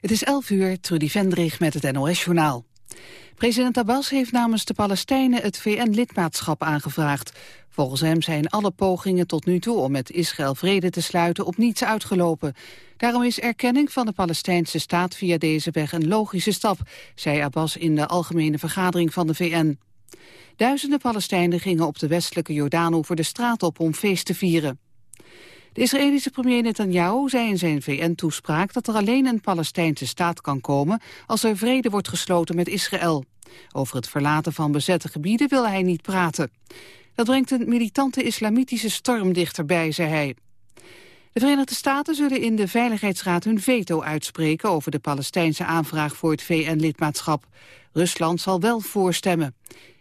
Het is 11 uur, Trudy Vendrig met het NOS-journaal. President Abbas heeft namens de Palestijnen het VN-lidmaatschap aangevraagd. Volgens hem zijn alle pogingen tot nu toe om met Israël vrede te sluiten op niets uitgelopen. Daarom is erkenning van de Palestijnse staat via deze weg een logische stap, zei Abbas in de algemene vergadering van de VN. Duizenden Palestijnen gingen op de westelijke Jordaan voor de straat op om feest te vieren. De Israëlische premier Netanyahu zei in zijn VN-toespraak dat er alleen een Palestijnse staat kan komen als er vrede wordt gesloten met Israël. Over het verlaten van bezette gebieden wil hij niet praten. Dat brengt een militante islamitische storm dichterbij, zei hij. De Verenigde Staten zullen in de Veiligheidsraad hun veto uitspreken over de Palestijnse aanvraag voor het VN-lidmaatschap. Rusland zal wel voorstemmen.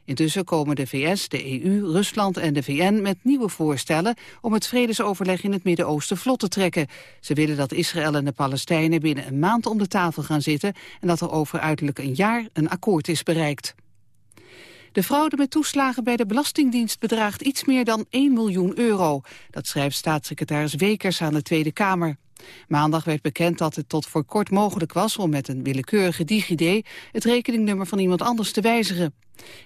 Intussen komen de VS, de EU, Rusland en de VN met nieuwe voorstellen om het vredesoverleg in het Midden-Oosten vlot te trekken. Ze willen dat Israël en de Palestijnen binnen een maand om de tafel gaan zitten en dat er over uiterlijk een jaar een akkoord is bereikt. De fraude met toeslagen bij de Belastingdienst bedraagt iets meer dan 1 miljoen euro. Dat schrijft staatssecretaris Wekers aan de Tweede Kamer. Maandag werd bekend dat het tot voor kort mogelijk was om met een willekeurige DigiD het rekeningnummer van iemand anders te wijzigen.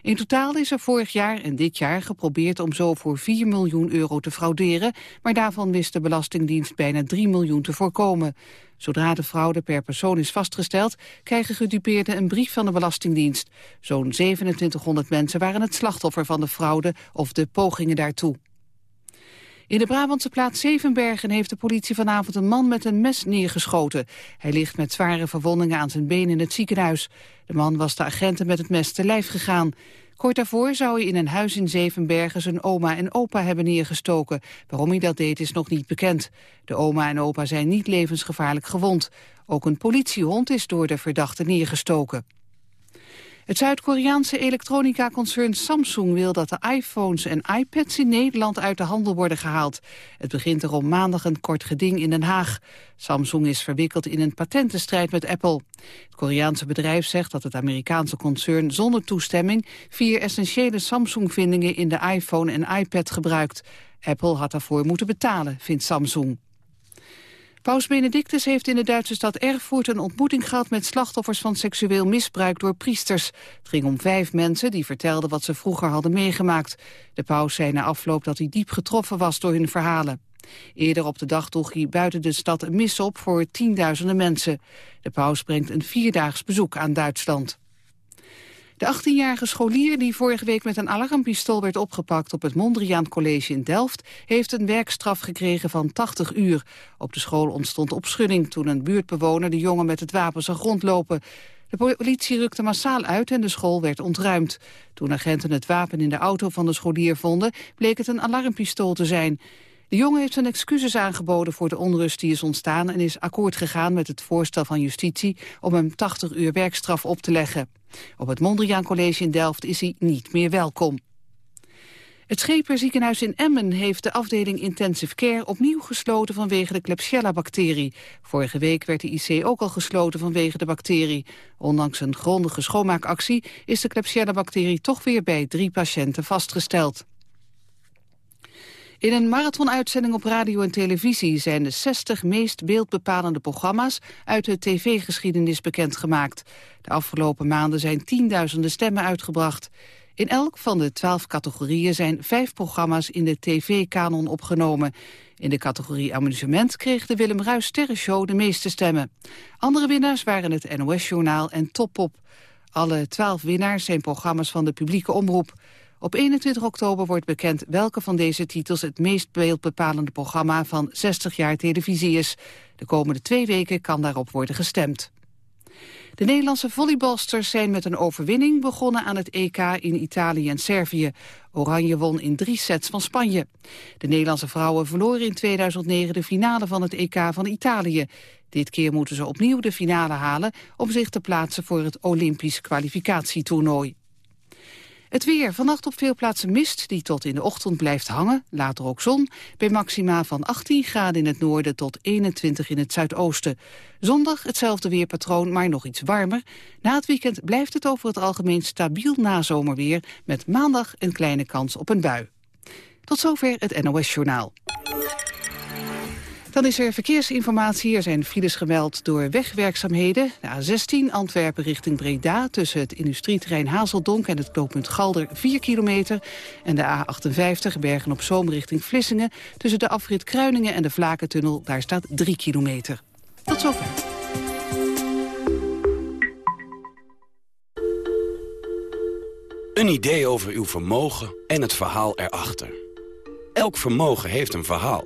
In totaal is er vorig jaar en dit jaar geprobeerd om zo voor 4 miljoen euro te frauderen, maar daarvan wist de Belastingdienst bijna 3 miljoen te voorkomen. Zodra de fraude per persoon is vastgesteld, krijgen gedupeerden een brief van de Belastingdienst. Zo'n 2700 mensen waren het slachtoffer van de fraude of de pogingen daartoe. In de Brabantse plaats Zevenbergen heeft de politie vanavond een man met een mes neergeschoten. Hij ligt met zware verwondingen aan zijn been in het ziekenhuis. De man was de agenten met het mes te lijf gegaan. Kort daarvoor zou hij in een huis in Zevenbergen zijn oma en opa hebben neergestoken. Waarom hij dat deed is nog niet bekend. De oma en opa zijn niet levensgevaarlijk gewond. Ook een politiehond is door de verdachte neergestoken. Het Zuid-Koreaanse elektronica-concern Samsung wil dat de iPhones en iPads in Nederland uit de handel worden gehaald. Het begint er om maandag een kort geding in Den Haag. Samsung is verwikkeld in een patentenstrijd met Apple. Het Koreaanse bedrijf zegt dat het Amerikaanse concern zonder toestemming vier essentiële Samsung-vindingen in de iPhone en iPad gebruikt. Apple had daarvoor moeten betalen, vindt Samsung. Paus Benedictus heeft in de Duitse stad Erfurt een ontmoeting gehad met slachtoffers van seksueel misbruik door priesters. Het ging om vijf mensen die vertelden wat ze vroeger hadden meegemaakt. De paus zei na afloop dat hij diep getroffen was door hun verhalen. Eerder op de dag droeg hij buiten de stad een mis op voor tienduizenden mensen. De paus brengt een vierdaags bezoek aan Duitsland. De 18-jarige scholier die vorige week met een alarmpistool werd opgepakt op het Mondriaan College in Delft, heeft een werkstraf gekregen van 80 uur. Op de school ontstond opschudding toen een buurtbewoner de jongen met het wapen zag rondlopen. De politie rukte massaal uit en de school werd ontruimd. Toen agenten het wapen in de auto van de scholier vonden, bleek het een alarmpistool te zijn. De jongen heeft zijn excuses aangeboden voor de onrust die is ontstaan... en is akkoord gegaan met het voorstel van justitie om hem 80 uur werkstraf op te leggen. Op het Mondriaan College in Delft is hij niet meer welkom. Het Scheperziekenhuis in Emmen heeft de afdeling Intensive Care opnieuw gesloten vanwege de Klebsiella-bacterie. Vorige week werd de IC ook al gesloten vanwege de bacterie. Ondanks een grondige schoonmaakactie is de Klebsiella-bacterie toch weer bij drie patiënten vastgesteld. In een marathonuitzending op radio en televisie zijn de 60 meest beeldbepalende programma's uit de tv-geschiedenis bekendgemaakt. De afgelopen maanden zijn tienduizenden stemmen uitgebracht. In elk van de twaalf categorieën zijn vijf programma's in de tv-kanon opgenomen. In de categorie amusement kreeg de Willem Ruijs Sterrenshow de meeste stemmen. Andere winnaars waren het NOS-journaal en Toppop. Alle twaalf winnaars zijn programma's van de publieke omroep. Op 21 oktober wordt bekend welke van deze titels het meest beeldbepalende programma van 60 jaar televisie is. De komende twee weken kan daarop worden gestemd. De Nederlandse volleybalsters zijn met een overwinning begonnen aan het EK in Italië en Servië. Oranje won in drie sets van Spanje. De Nederlandse vrouwen verloren in 2009 de finale van het EK van Italië. Dit keer moeten ze opnieuw de finale halen om zich te plaatsen voor het Olympisch kwalificatietoernooi. Het weer. Vannacht op veel plaatsen mist die tot in de ochtend blijft hangen. Later ook zon. Bij maxima van 18 graden in het noorden tot 21 in het zuidoosten. Zondag hetzelfde weerpatroon, maar nog iets warmer. Na het weekend blijft het over het algemeen stabiel nazomerweer... met maandag een kleine kans op een bui. Tot zover het NOS Journaal. Dan is er verkeersinformatie. Er zijn files gemeld door wegwerkzaamheden. De A16 Antwerpen richting Breda tussen het industrieterrein Hazeldonk en het knooppunt Galder 4 kilometer. En de A58 Bergen op Zoom richting Vlissingen tussen de afrit Kruiningen en de Vlakentunnel. Daar staat 3 kilometer. Tot zover. Een idee over uw vermogen en het verhaal erachter. Elk vermogen heeft een verhaal.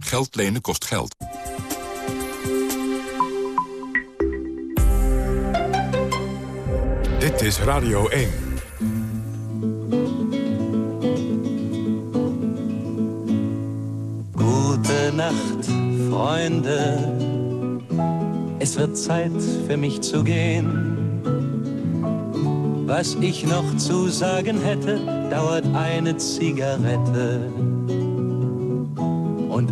Geld lenen kost geld. Dit is Radio 1. Gute Nacht, Freunde. Es wird Zeit für mich zu gehen. Was ich noch zu sagen hätte, dauert eine Zigarette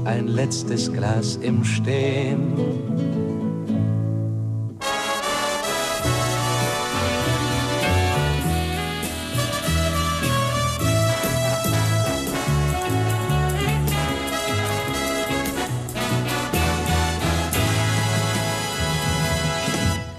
ein letztes Glas im Stehen.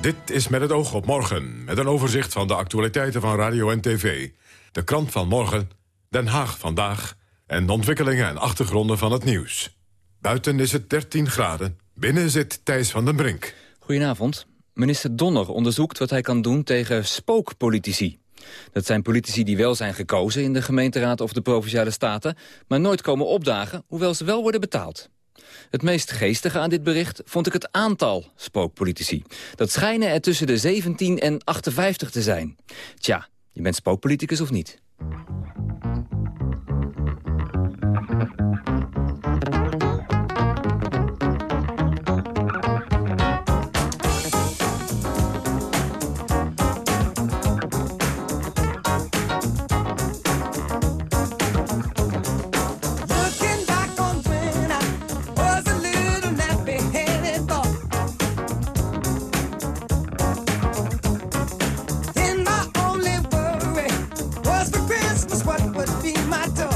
Dit is met het oog op morgen, met een overzicht van de actualiteiten van radio en tv. De krant van morgen, Den Haag vandaag en de ontwikkelingen en achtergronden van het nieuws. Buiten is het 13 graden, binnen zit Thijs van den Brink. Goedenavond. Minister Donner onderzoekt wat hij kan doen tegen spookpolitici. Dat zijn politici die wel zijn gekozen in de gemeenteraad of de Provinciale Staten... maar nooit komen opdagen, hoewel ze wel worden betaald. Het meest geestige aan dit bericht vond ik het aantal spookpolitici. Dat schijnen er tussen de 17 en 58 te zijn. Tja, je bent spookpoliticus of niet? be my dog.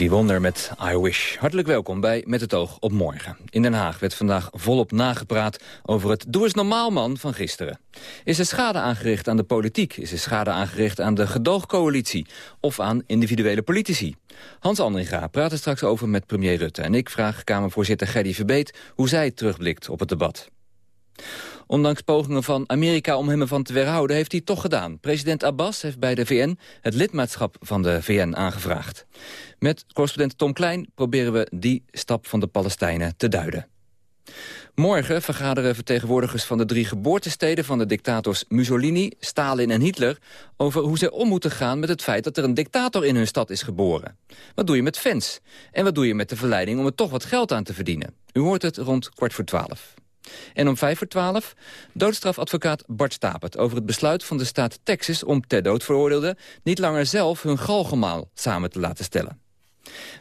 Stevie Wonder met I Wish. Hartelijk welkom bij Met het oog op morgen. In Den Haag werd vandaag volop nagepraat over het Doe eens normaal man van gisteren. Is er schade aangericht aan de politiek? Is er schade aangericht aan de gedoogcoalitie? Of aan individuele politici? Hans Andringa praat er straks over met premier Rutte. En ik vraag Kamervoorzitter Gerdy Verbeet hoe zij terugblikt op het debat. Ondanks pogingen van Amerika om hem ervan te weerhouden, heeft hij toch gedaan. President Abbas heeft bij de VN het lidmaatschap van de VN aangevraagd. Met correspondent Tom Klein proberen we die stap van de Palestijnen te duiden. Morgen vergaderen vertegenwoordigers van de drie geboortesteden van de dictators Mussolini, Stalin en Hitler over hoe ze om moeten gaan met het feit dat er een dictator in hun stad is geboren. Wat doe je met fans? En wat doe je met de verleiding om er toch wat geld aan te verdienen? U hoort het rond kwart voor twaalf. En om vijf voor twaalf doodstrafadvocaat Bart Stapert... over het besluit van de staat Texas om ter dood veroordeelden... niet langer zelf hun galgemaal samen te laten stellen.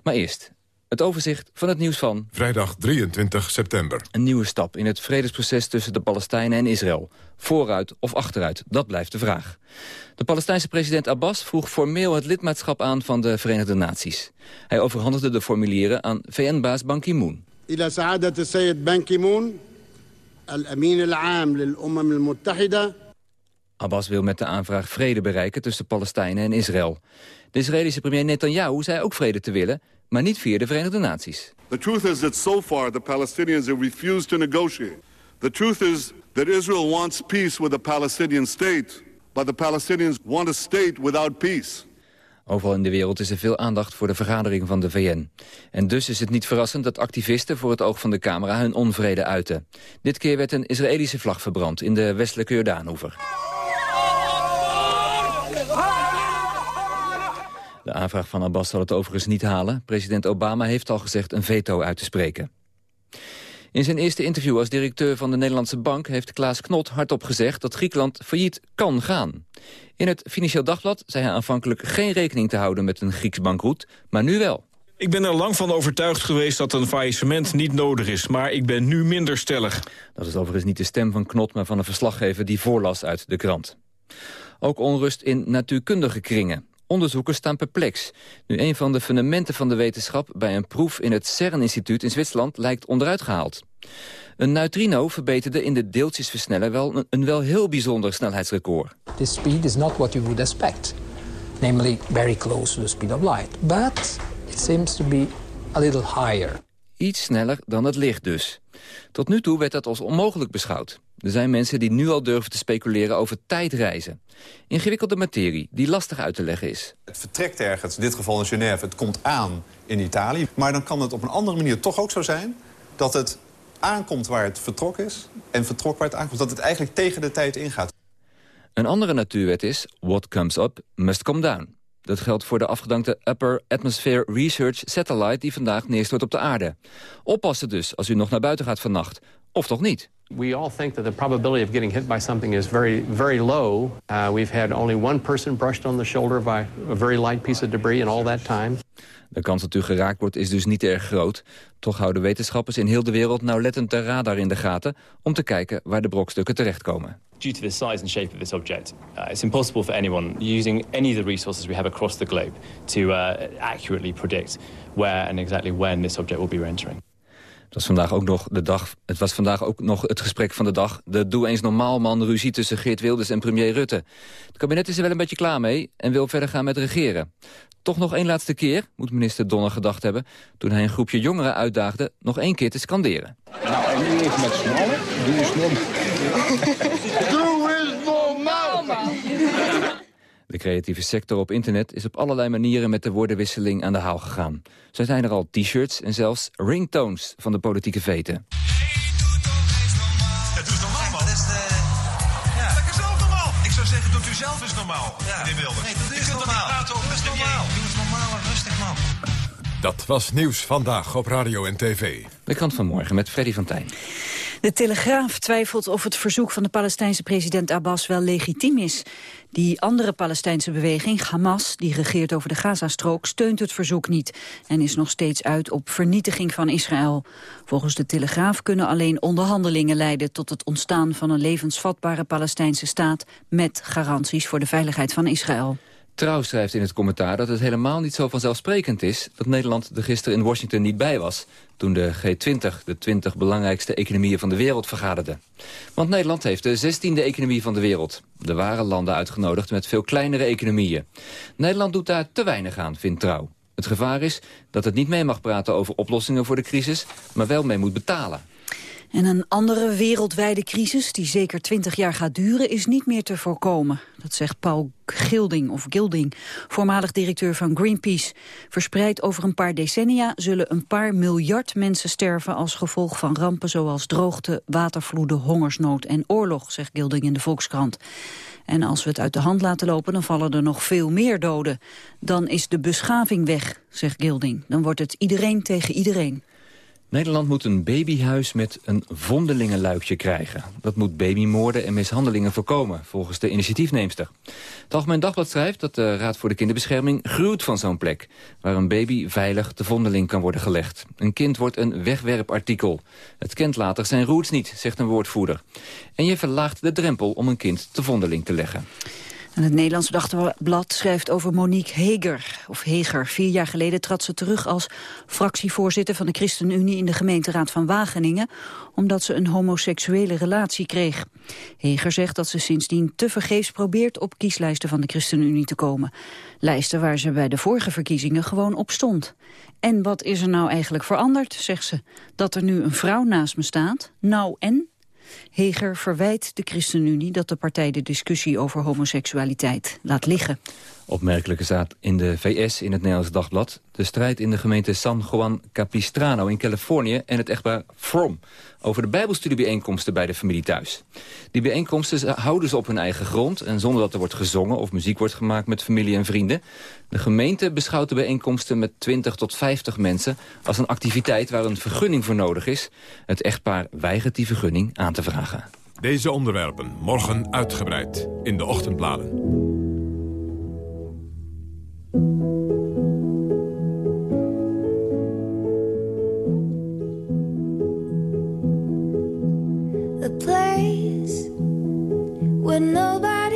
Maar eerst het overzicht van het nieuws van... Vrijdag 23 september. Een nieuwe stap in het vredesproces tussen de Palestijnen en Israël. Vooruit of achteruit, dat blijft de vraag. De Palestijnse president Abbas vroeg formeel het lidmaatschap aan van de Verenigde Naties. Hij overhandigde de formulieren aan VN-baas Ban Ki-moon. Ban Ki-moon Abbas wil met de aanvraag vrede bereiken tussen Palestijnen en Israël. De Israëlische premier Netanyahu zei ook vrede te willen, maar niet via de Verenigde Naties. The truth is that so far the Palestinians have refused to negotiate. The truth is that Israel wants peace with a Palestinian state, but the Palestinians want a state without peace. Overal in de wereld is er veel aandacht voor de vergadering van de VN. En dus is het niet verrassend dat activisten voor het oog van de camera hun onvrede uiten. Dit keer werd een Israëlische vlag verbrand in de westelijke Jordaanhoever. De aanvraag van Abbas zal het overigens niet halen. President Obama heeft al gezegd een veto uit te spreken. In zijn eerste interview als directeur van de Nederlandse Bank... heeft Klaas Knot hardop gezegd dat Griekenland failliet kan gaan. In het Financieel Dagblad zei hij aanvankelijk geen rekening te houden... met een Grieks bankroet, maar nu wel. Ik ben er lang van overtuigd geweest dat een faillissement niet nodig is... maar ik ben nu minder stellig. Dat is overigens niet de stem van Knot, maar van een verslaggever... die voorlas uit de krant. Ook onrust in natuurkundige kringen. Onderzoekers staan perplex. Nu een van de fundamenten van de wetenschap... bij een proef in het CERN-instituut in Zwitserland lijkt onderuit gehaald. Een neutrino verbeterde in de deeltjesversneller wel een, wel heel bijzonder snelheidsrecord. This speed is not what you would expect. Namely very close to the speed of light. But it seems to be a little higher. Iets sneller dan het licht dus. Tot nu toe werd dat als onmogelijk beschouwd. Er zijn mensen die nu al durven te speculeren over tijdreizen. Ingewikkelde materie die lastig uit te leggen is. Het vertrekt ergens, in dit geval in Genève, het komt aan in Italië. Maar dan kan het op een andere manier toch ook zo zijn... dat het aankomt waar het vertrokken is en vertrok waar het aankomt. Dat het eigenlijk tegen de tijd ingaat. Een andere natuurwet is, what comes up must come down. Dat geldt voor de afgedankte Upper Atmosphere Research Satellite... die vandaag neerstort op de aarde. Oppassen dus als u nog naar buiten gaat vannacht. Of toch niet? We all think that the probability of getting hit by something is very, very low. Uh, we've had only one person brushed on the shoulder by a very light piece of debris in all that time. De kans dat u geraakt wordt is dus niet erg groot. Toch houden wetenschappers in heel de wereld nauwlettend de radar in de gaten... om te kijken waar de brokstukken terechtkomen. Due to the size and shape of this object, uh, it's impossible for anyone using any of the resources we have across the globe... to uh, accurately predict where and exactly when this object will be entering. Het was vandaag ook nog de dag. Het was vandaag ook nog het gesprek van de dag. De doe eens normaal man ruzie tussen Geert Wilders en premier Rutte. Het kabinet is er wel een beetje klaar mee en wil verder gaan met regeren. Toch nog één laatste keer, moet minister Donner gedacht hebben... toen hij een groepje jongeren uitdaagde nog één keer te scanderen. Nou, en nu even met smallen. Doe eens normaal. Doe eens normaal, man. De creatieve sector op internet is op allerlei manieren met de woordenwisseling aan de haal gegaan. Zo zijn er al t-shirts en zelfs ringtones van de politieke veten. Het doet normaal, man. Ja. Lekker zelf normaal. Ik zou zeggen, doet u zelf eens normaal, ja. meneer Wilders. Nee, doe eens normaal. over de normaal. Doe eens normaal en rustig, man. Dat was Nieuws Vandaag op Radio en TV. De krant van morgen met Freddy van Tijn. De Telegraaf twijfelt of het verzoek van de Palestijnse president Abbas wel legitiem is. Die andere Palestijnse beweging, Hamas, die regeert over de Gazastrook, steunt het verzoek niet en is nog steeds uit op vernietiging van Israël. Volgens de Telegraaf kunnen alleen onderhandelingen leiden tot het ontstaan van een levensvatbare Palestijnse staat met garanties voor de veiligheid van Israël. Trouw schrijft in het commentaar dat het helemaal niet zo vanzelfsprekend is... dat Nederland er gisteren in Washington niet bij was... toen de G20, de 20 belangrijkste economieën van de wereld, vergaderden. Want Nederland heeft de 16e economie van de wereld. Er waren landen uitgenodigd met veel kleinere economieën. Nederland doet daar te weinig aan, vindt Trouw. Het gevaar is dat het niet mee mag praten over oplossingen voor de crisis... maar wel mee moet betalen. En een andere wereldwijde crisis, die zeker twintig jaar gaat duren, is niet meer te voorkomen. Dat zegt Paul Gilding, of Gilding, voormalig directeur van Greenpeace. Verspreid over een paar decennia zullen een paar miljard mensen sterven als gevolg van rampen zoals droogte, watervloeden, hongersnood en oorlog, zegt Gilding in de Volkskrant. En als we het uit de hand laten lopen, dan vallen er nog veel meer doden. Dan is de beschaving weg, zegt Gilding. Dan wordt het iedereen tegen iedereen. Nederland moet een babyhuis met een vondelingenluikje krijgen. Dat moet babymoorden en mishandelingen voorkomen, volgens de initiatiefneemster. Het Algemeen Dagblad schrijft dat de Raad voor de Kinderbescherming gruwt van zo'n plek... waar een baby veilig te vondeling kan worden gelegd. Een kind wordt een wegwerpartikel. Het kent later zijn roots niet, zegt een woordvoerder. En je verlaagt de drempel om een kind te vondeling te leggen. Het Nederlandse Dagblad schrijft over Monique Heger. Of Heger. Vier jaar geleden trad ze terug als fractievoorzitter van de ChristenUnie in de gemeenteraad van Wageningen, omdat ze een homoseksuele relatie kreeg. Heger zegt dat ze sindsdien tevergeefs probeert op kieslijsten van de ChristenUnie te komen. Lijsten waar ze bij de vorige verkiezingen gewoon op stond. En wat is er nou eigenlijk veranderd, zegt ze. Dat er nu een vrouw naast me staat? Nou en? Heger verwijt de ChristenUnie dat de partij de discussie over homoseksualiteit laat liggen. Opmerkelijke zaad in de VS in het Nederlands Dagblad. De strijd in de gemeente San Juan Capistrano in Californië... en het echtpaar From over de bijbelstudiebijeenkomsten bij de familie thuis. Die bijeenkomsten houden ze op hun eigen grond... en zonder dat er wordt gezongen of muziek wordt gemaakt met familie en vrienden. De gemeente beschouwt de bijeenkomsten met 20 tot 50 mensen... als een activiteit waar een vergunning voor nodig is. Het echtpaar weigert die vergunning aan te vragen. Deze onderwerpen morgen uitgebreid in de ochtendbladen. Where nobody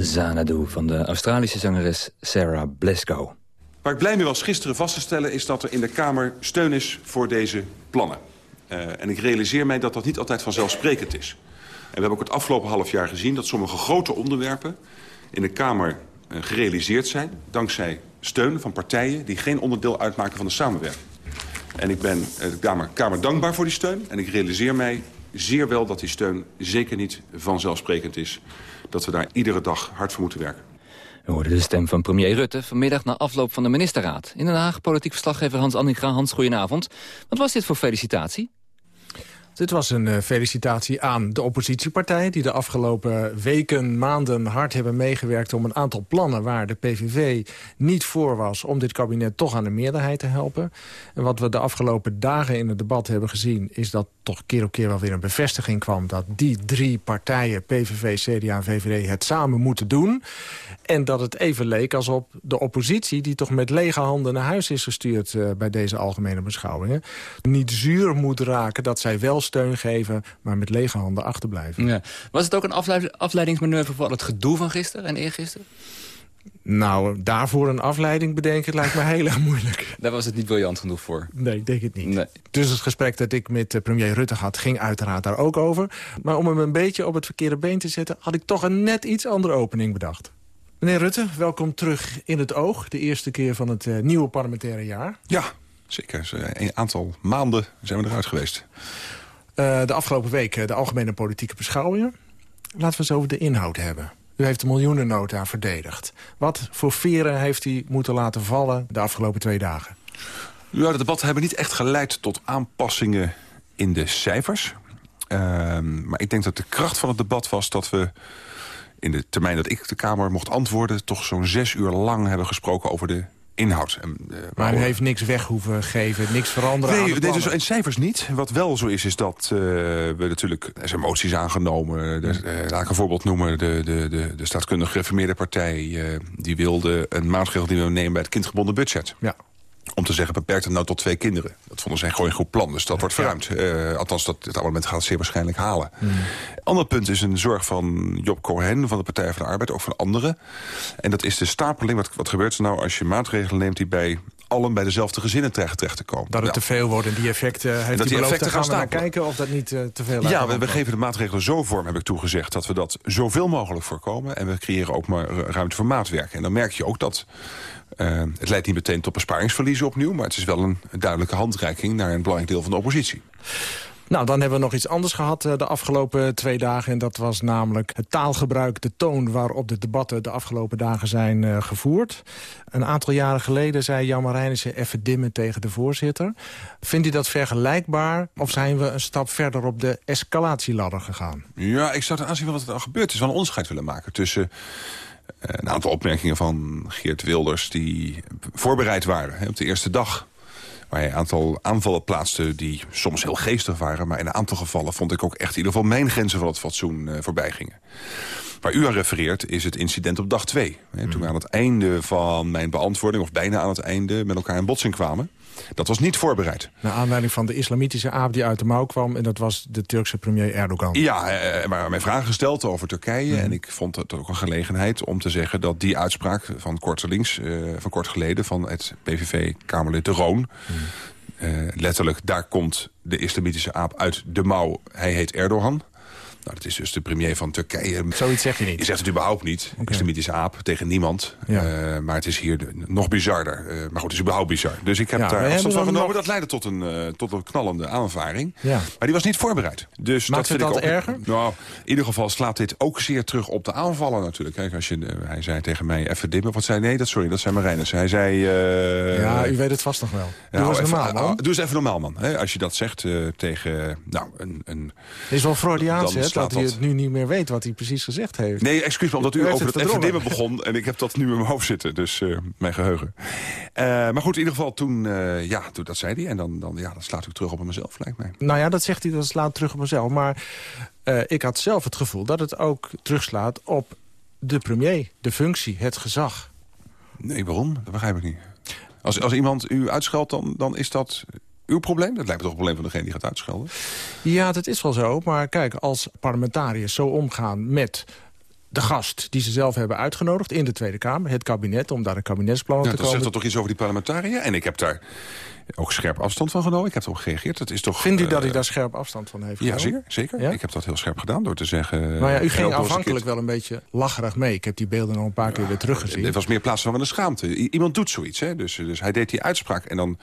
Xanadu van de Australische zangeres Sarah Blasco. Waar ik blij mee was gisteren vast te stellen... is dat er in de Kamer steun is voor deze plannen. Uh, en ik realiseer mij dat dat niet altijd vanzelfsprekend is. En we hebben ook het afgelopen half jaar gezien... dat sommige grote onderwerpen in de Kamer uh, gerealiseerd zijn... dankzij steun van partijen die geen onderdeel uitmaken van de samenwerking. En ik ben uh, de Kamer, Kamer dankbaar voor die steun. En ik realiseer mij zeer wel dat die steun zeker niet vanzelfsprekend is. Dat we daar iedere dag hard voor moeten werken. We hoorden de stem van premier Rutte vanmiddag na afloop van de ministerraad. In Den Haag, politiek verslaggever Hans Anninga. Hans, goedenavond. Wat was dit voor felicitatie? Dit was een uh, felicitatie aan de oppositiepartijen... die de afgelopen weken, maanden hard hebben meegewerkt... om een aantal plannen waar de PVV niet voor was... om dit kabinet toch aan de meerderheid te helpen. En wat we de afgelopen dagen in het debat hebben gezien... is dat toch keer op keer wel weer een bevestiging kwam... dat die drie partijen, PVV, CDA en VVD, het samen moeten doen. En dat het even leek alsof de oppositie... die toch met lege handen naar huis is gestuurd... Uh, bij deze algemene beschouwingen... niet zuur moet raken dat zij wel steun geven... maar met lege handen achterblijven. Ja. Was het ook een afleidingsmanoeuvre voor het gedoe van gisteren en eergisteren? Nou, daarvoor een afleiding bedenken lijkt me heel erg moeilijk. Daar was het niet briljant genoeg voor? Nee, ik denk het niet. Nee. Dus het gesprek dat ik met eh, premier Rutte had... ging uiteraard daar ook over. Maar om hem een beetje op het verkeerde been te zetten... had ik toch een net iets andere opening bedacht. Meneer Rutte, welkom terug in het oog. De eerste keer van het uh, nieuwe parlementaire jaar. Ja, zeker. Een aantal maanden zijn we eruit geweest. Uh, de afgelopen week de algemene politieke beschouwingen. Laten we eens over de inhoud hebben. U heeft de miljoenennota verdedigd. Wat voor veren heeft hij moeten laten vallen de afgelopen twee dagen? Ja, de debatten hebben niet echt geleid tot aanpassingen in de cijfers. Uh, maar ik denk dat de kracht van het debat was dat we in de termijn dat ik de Kamer mocht antwoorden... toch zo'n zes uur lang hebben gesproken over de inhoud. En, uh, maar u heeft niks weg hoeven geven, niks veranderen nee, dus in cijfers niet. Wat wel zo is, is dat uh, we natuurlijk... Er zijn moties aangenomen. Uh, laat ik een voorbeeld noemen. De, de, de, de staatskundige gereformeerde partij... die wilde een maatregel die we nemen bij het kindgebonden budget. Ja om te zeggen, beperkt het nou tot twee kinderen. Dat vonden zij gewoon een goed plan, dus dat wordt verruimd. Uh, althans, dat, het abonnement gaat het zeer waarschijnlijk halen. Mm. Ander punt is een zorg van Job Cohen van de Partij van de Arbeid, ook van anderen. En dat is de stapeling. Wat, wat gebeurt er nou als je maatregelen neemt die bij allen bij dezelfde gezinnen terecht, terecht te komen. Dat het te veel wordt en die effecten heeft dat die effecten gaan, gaan naar kijken of dat niet uh, te veel Ja, we, we, geven de maatregelen zo vorm, heb ik toegezegd... dat we dat zoveel mogelijk voorkomen. En we creëren ook maar ruimte voor maatwerk. En dan merk je ook dat uh, het leidt niet meteen tot besparingsverliezen opnieuw... maar het is wel een duidelijke handreiking naar een belangrijk deel van de oppositie. Nou, dan hebben we nog iets anders gehad de afgelopen twee dagen. En dat was namelijk het taalgebruik, de toon waarop de debatten de afgelopen dagen zijn uh, gevoerd. Een aantal jaren geleden zei Jan Marijnissen even dimmen tegen de voorzitter. Vindt u dat vergelijkbaar of zijn we een stap verder op de escalatieladder gegaan? Ja, ik zou ten aanzien van wat er al gebeurd is wel een onderscheid willen maken tussen een aantal opmerkingen van Geert Wilders... die voorbereid waren op de eerste dag. Waar hij een aantal aanvallen plaatste die soms heel geestig waren... maar in een aantal gevallen vond ik ook echt in ieder geval... mijn grenzen van het fatsoen uh, voorbij gingen. Waar u aan refereert is het incident op dag 2. Toen we aan het einde van mijn beantwoording... of bijna aan het einde met elkaar in botsing kwamen. Dat was niet voorbereid. Naar aanleiding van de islamitische aap die uit de mouw kwam... en dat was de Turkse premier Erdogan. Ja, er waren mij vragen gesteld over Turkije... Mm. en ik vond het ook een gelegenheid om te zeggen... dat die uitspraak van kort links, uh, van kort geleden... van het PVV-Kamerlid De Roon... Mm. Uh, letterlijk, daar komt de islamitische aap uit de mouw. Hij heet Erdogan. Nou, dat is dus de premier van Turkije. Zoiets zeg je niet? Je zegt het überhaupt niet. Okay. Islamitische aap tegen niemand. Ja. Uh, maar het is hier nog bizarder. Uh, maar goed, het is überhaupt bizar. Dus ik heb ja, daar afstand van genomen. Nog... Dat leidde tot een, uh, tot een knallende aanvaring. Ja. Maar die was niet voorbereid. Dus Maakt dat vind dat ik ook, erger? Nou, in ieder geval slaat dit ook zeer terug op de aanvallen natuurlijk. Kijk, als je, hij zei tegen mij even dimmen. Wat zei nee, dat, sorry, dat zijn Marijnus. Hij zei... ja, u weet het vast nog wel. Doe nou, eens even, normaal, man. doe eens even normaal, man. Als je dat zegt tegen nou, een... een is wel Freudiaans, hè, dat hij het nu niet meer weet wat hij precies gezegd heeft. Nee, excuus me, omdat u, u over het, het begon... en ik heb dat nu in mijn hoofd zitten, dus uh, mijn geheugen. Uh, maar goed, in ieder geval, toen, uh, ja, toen dat zei hij... en dan, dan, ja, dat slaat u terug op mezelf, lijkt mij. Nou ja, dat zegt hij, dat slaat terug op mezelf. Maar ik had zelf het gevoel dat het ook terugslaat op de premier. De functie, het gezag. Nee, waarom? Dat begrijp ik niet. Als, als iemand u uitscheldt, dan, dan is dat uw probleem? Dat lijkt me toch een probleem van degene die gaat uitschelden? Ja, dat is wel zo. Maar kijk, als parlementariërs zo omgaan met de gast die ze zelf hebben uitgenodigd in de Tweede Kamer, het kabinet, om daar een kabinetsplan Ja, te dat komen. zegt dat toch iets over die parlementariërs? En ik heb daar ook scherp afstand van genomen. Ik heb erop gereageerd. Dat is toch, Vindt u dat eh, hij daar scherp afstand van heeft Ja, zeker. zeker. Ja? Ik heb dat heel scherp gedaan door te zeggen... Maar ja, u eh, ging afhankelijk wel een beetje lacherig mee. Ik heb die beelden nog een paar keer weer teruggezien. Het was meer plaatsvangende schaamte. I- iemand doet zoiets. Hè? Dus, dus hij deed die uitspraak. En dan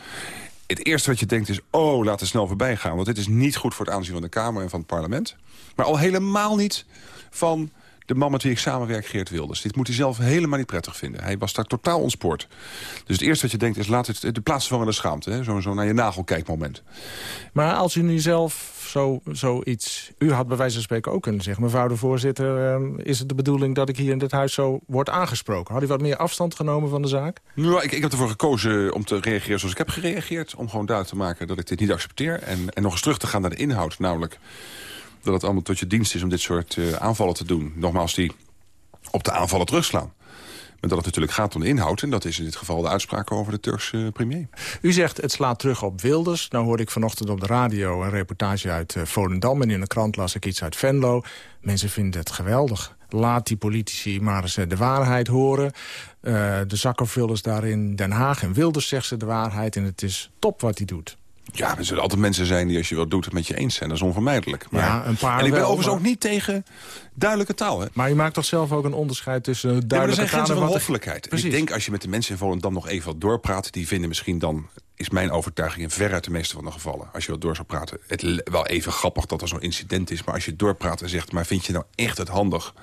het eerste wat je denkt is... oh, laat het snel voorbij gaan. Want dit is niet goed voor het aanzien van de Kamer en van het parlement. Maar al helemaal niet van de man met wie ik samenwerk, Geert Wilders. Dit moet hij zelf helemaal niet prettig vinden. Hij was daar totaal ontspoord. Dus het eerste wat je denkt is... laat het de plaatsvangende schaamte. hè? Zo, zo naar je nagelkijkmoment. Maar als u nu zelf zo, zoiets... U had bij wijze van spreken ook kunnen zeggen... mevrouw de voorzitter, eh, is het de bedoeling dat ik hier in dit huis zo word aangesproken? Had u wat meer afstand genomen van de zaak? Nou, ik, ik heb ervoor gekozen om te reageren zoals ik heb gereageerd. Om gewoon duidelijk te maken dat ik dit niet accepteer. En, en nog eens terug te gaan naar de inhoud. Namelijk dat het allemaal tot je dienst is om dit soort eh, aanvallen te doen. Nogmaals, die op de aanvallen terugslaan. Maar dat het natuurlijk gaat om de inhoud. En dat is in dit geval de uitspraak over de Turkse premier. U zegt het slaat terug op Wilders. Nou hoorde ik vanochtend op de radio een reportage uit eh, Volendam... en in de krant las ik iets uit Venlo. Mensen vinden het geweldig. Laat die politici maar eens eh, de waarheid horen. Eh, de zakkenvullers daar in Den Haag en Wilders zegt ze de waarheid... en het is top wat hij doet. Ja, er zullen altijd mensen zijn die als je wat doet het met je eens zijn. Dat is onvermijdelijk. Maar, Ja, een paar en ik ben wel, overigens maar- ook niet tegen duidelijke taal. Hè? Maar u maakt toch zelf ook een onderscheid tussen Ja, maar er duidelijke zijn grenzen taal van en wat er- hoffelijkheid. Precies. ik denk als je met de mensen in Volendam nog even wat doorpraat... die vinden misschien dan, is mijn overtuiging... in veruit de meeste van de gevallen, als je wat door zou praten... het wel even grappig dat er zo'n incident is... maar als je doorpraat en zegt... maar vind je nou echt het handig...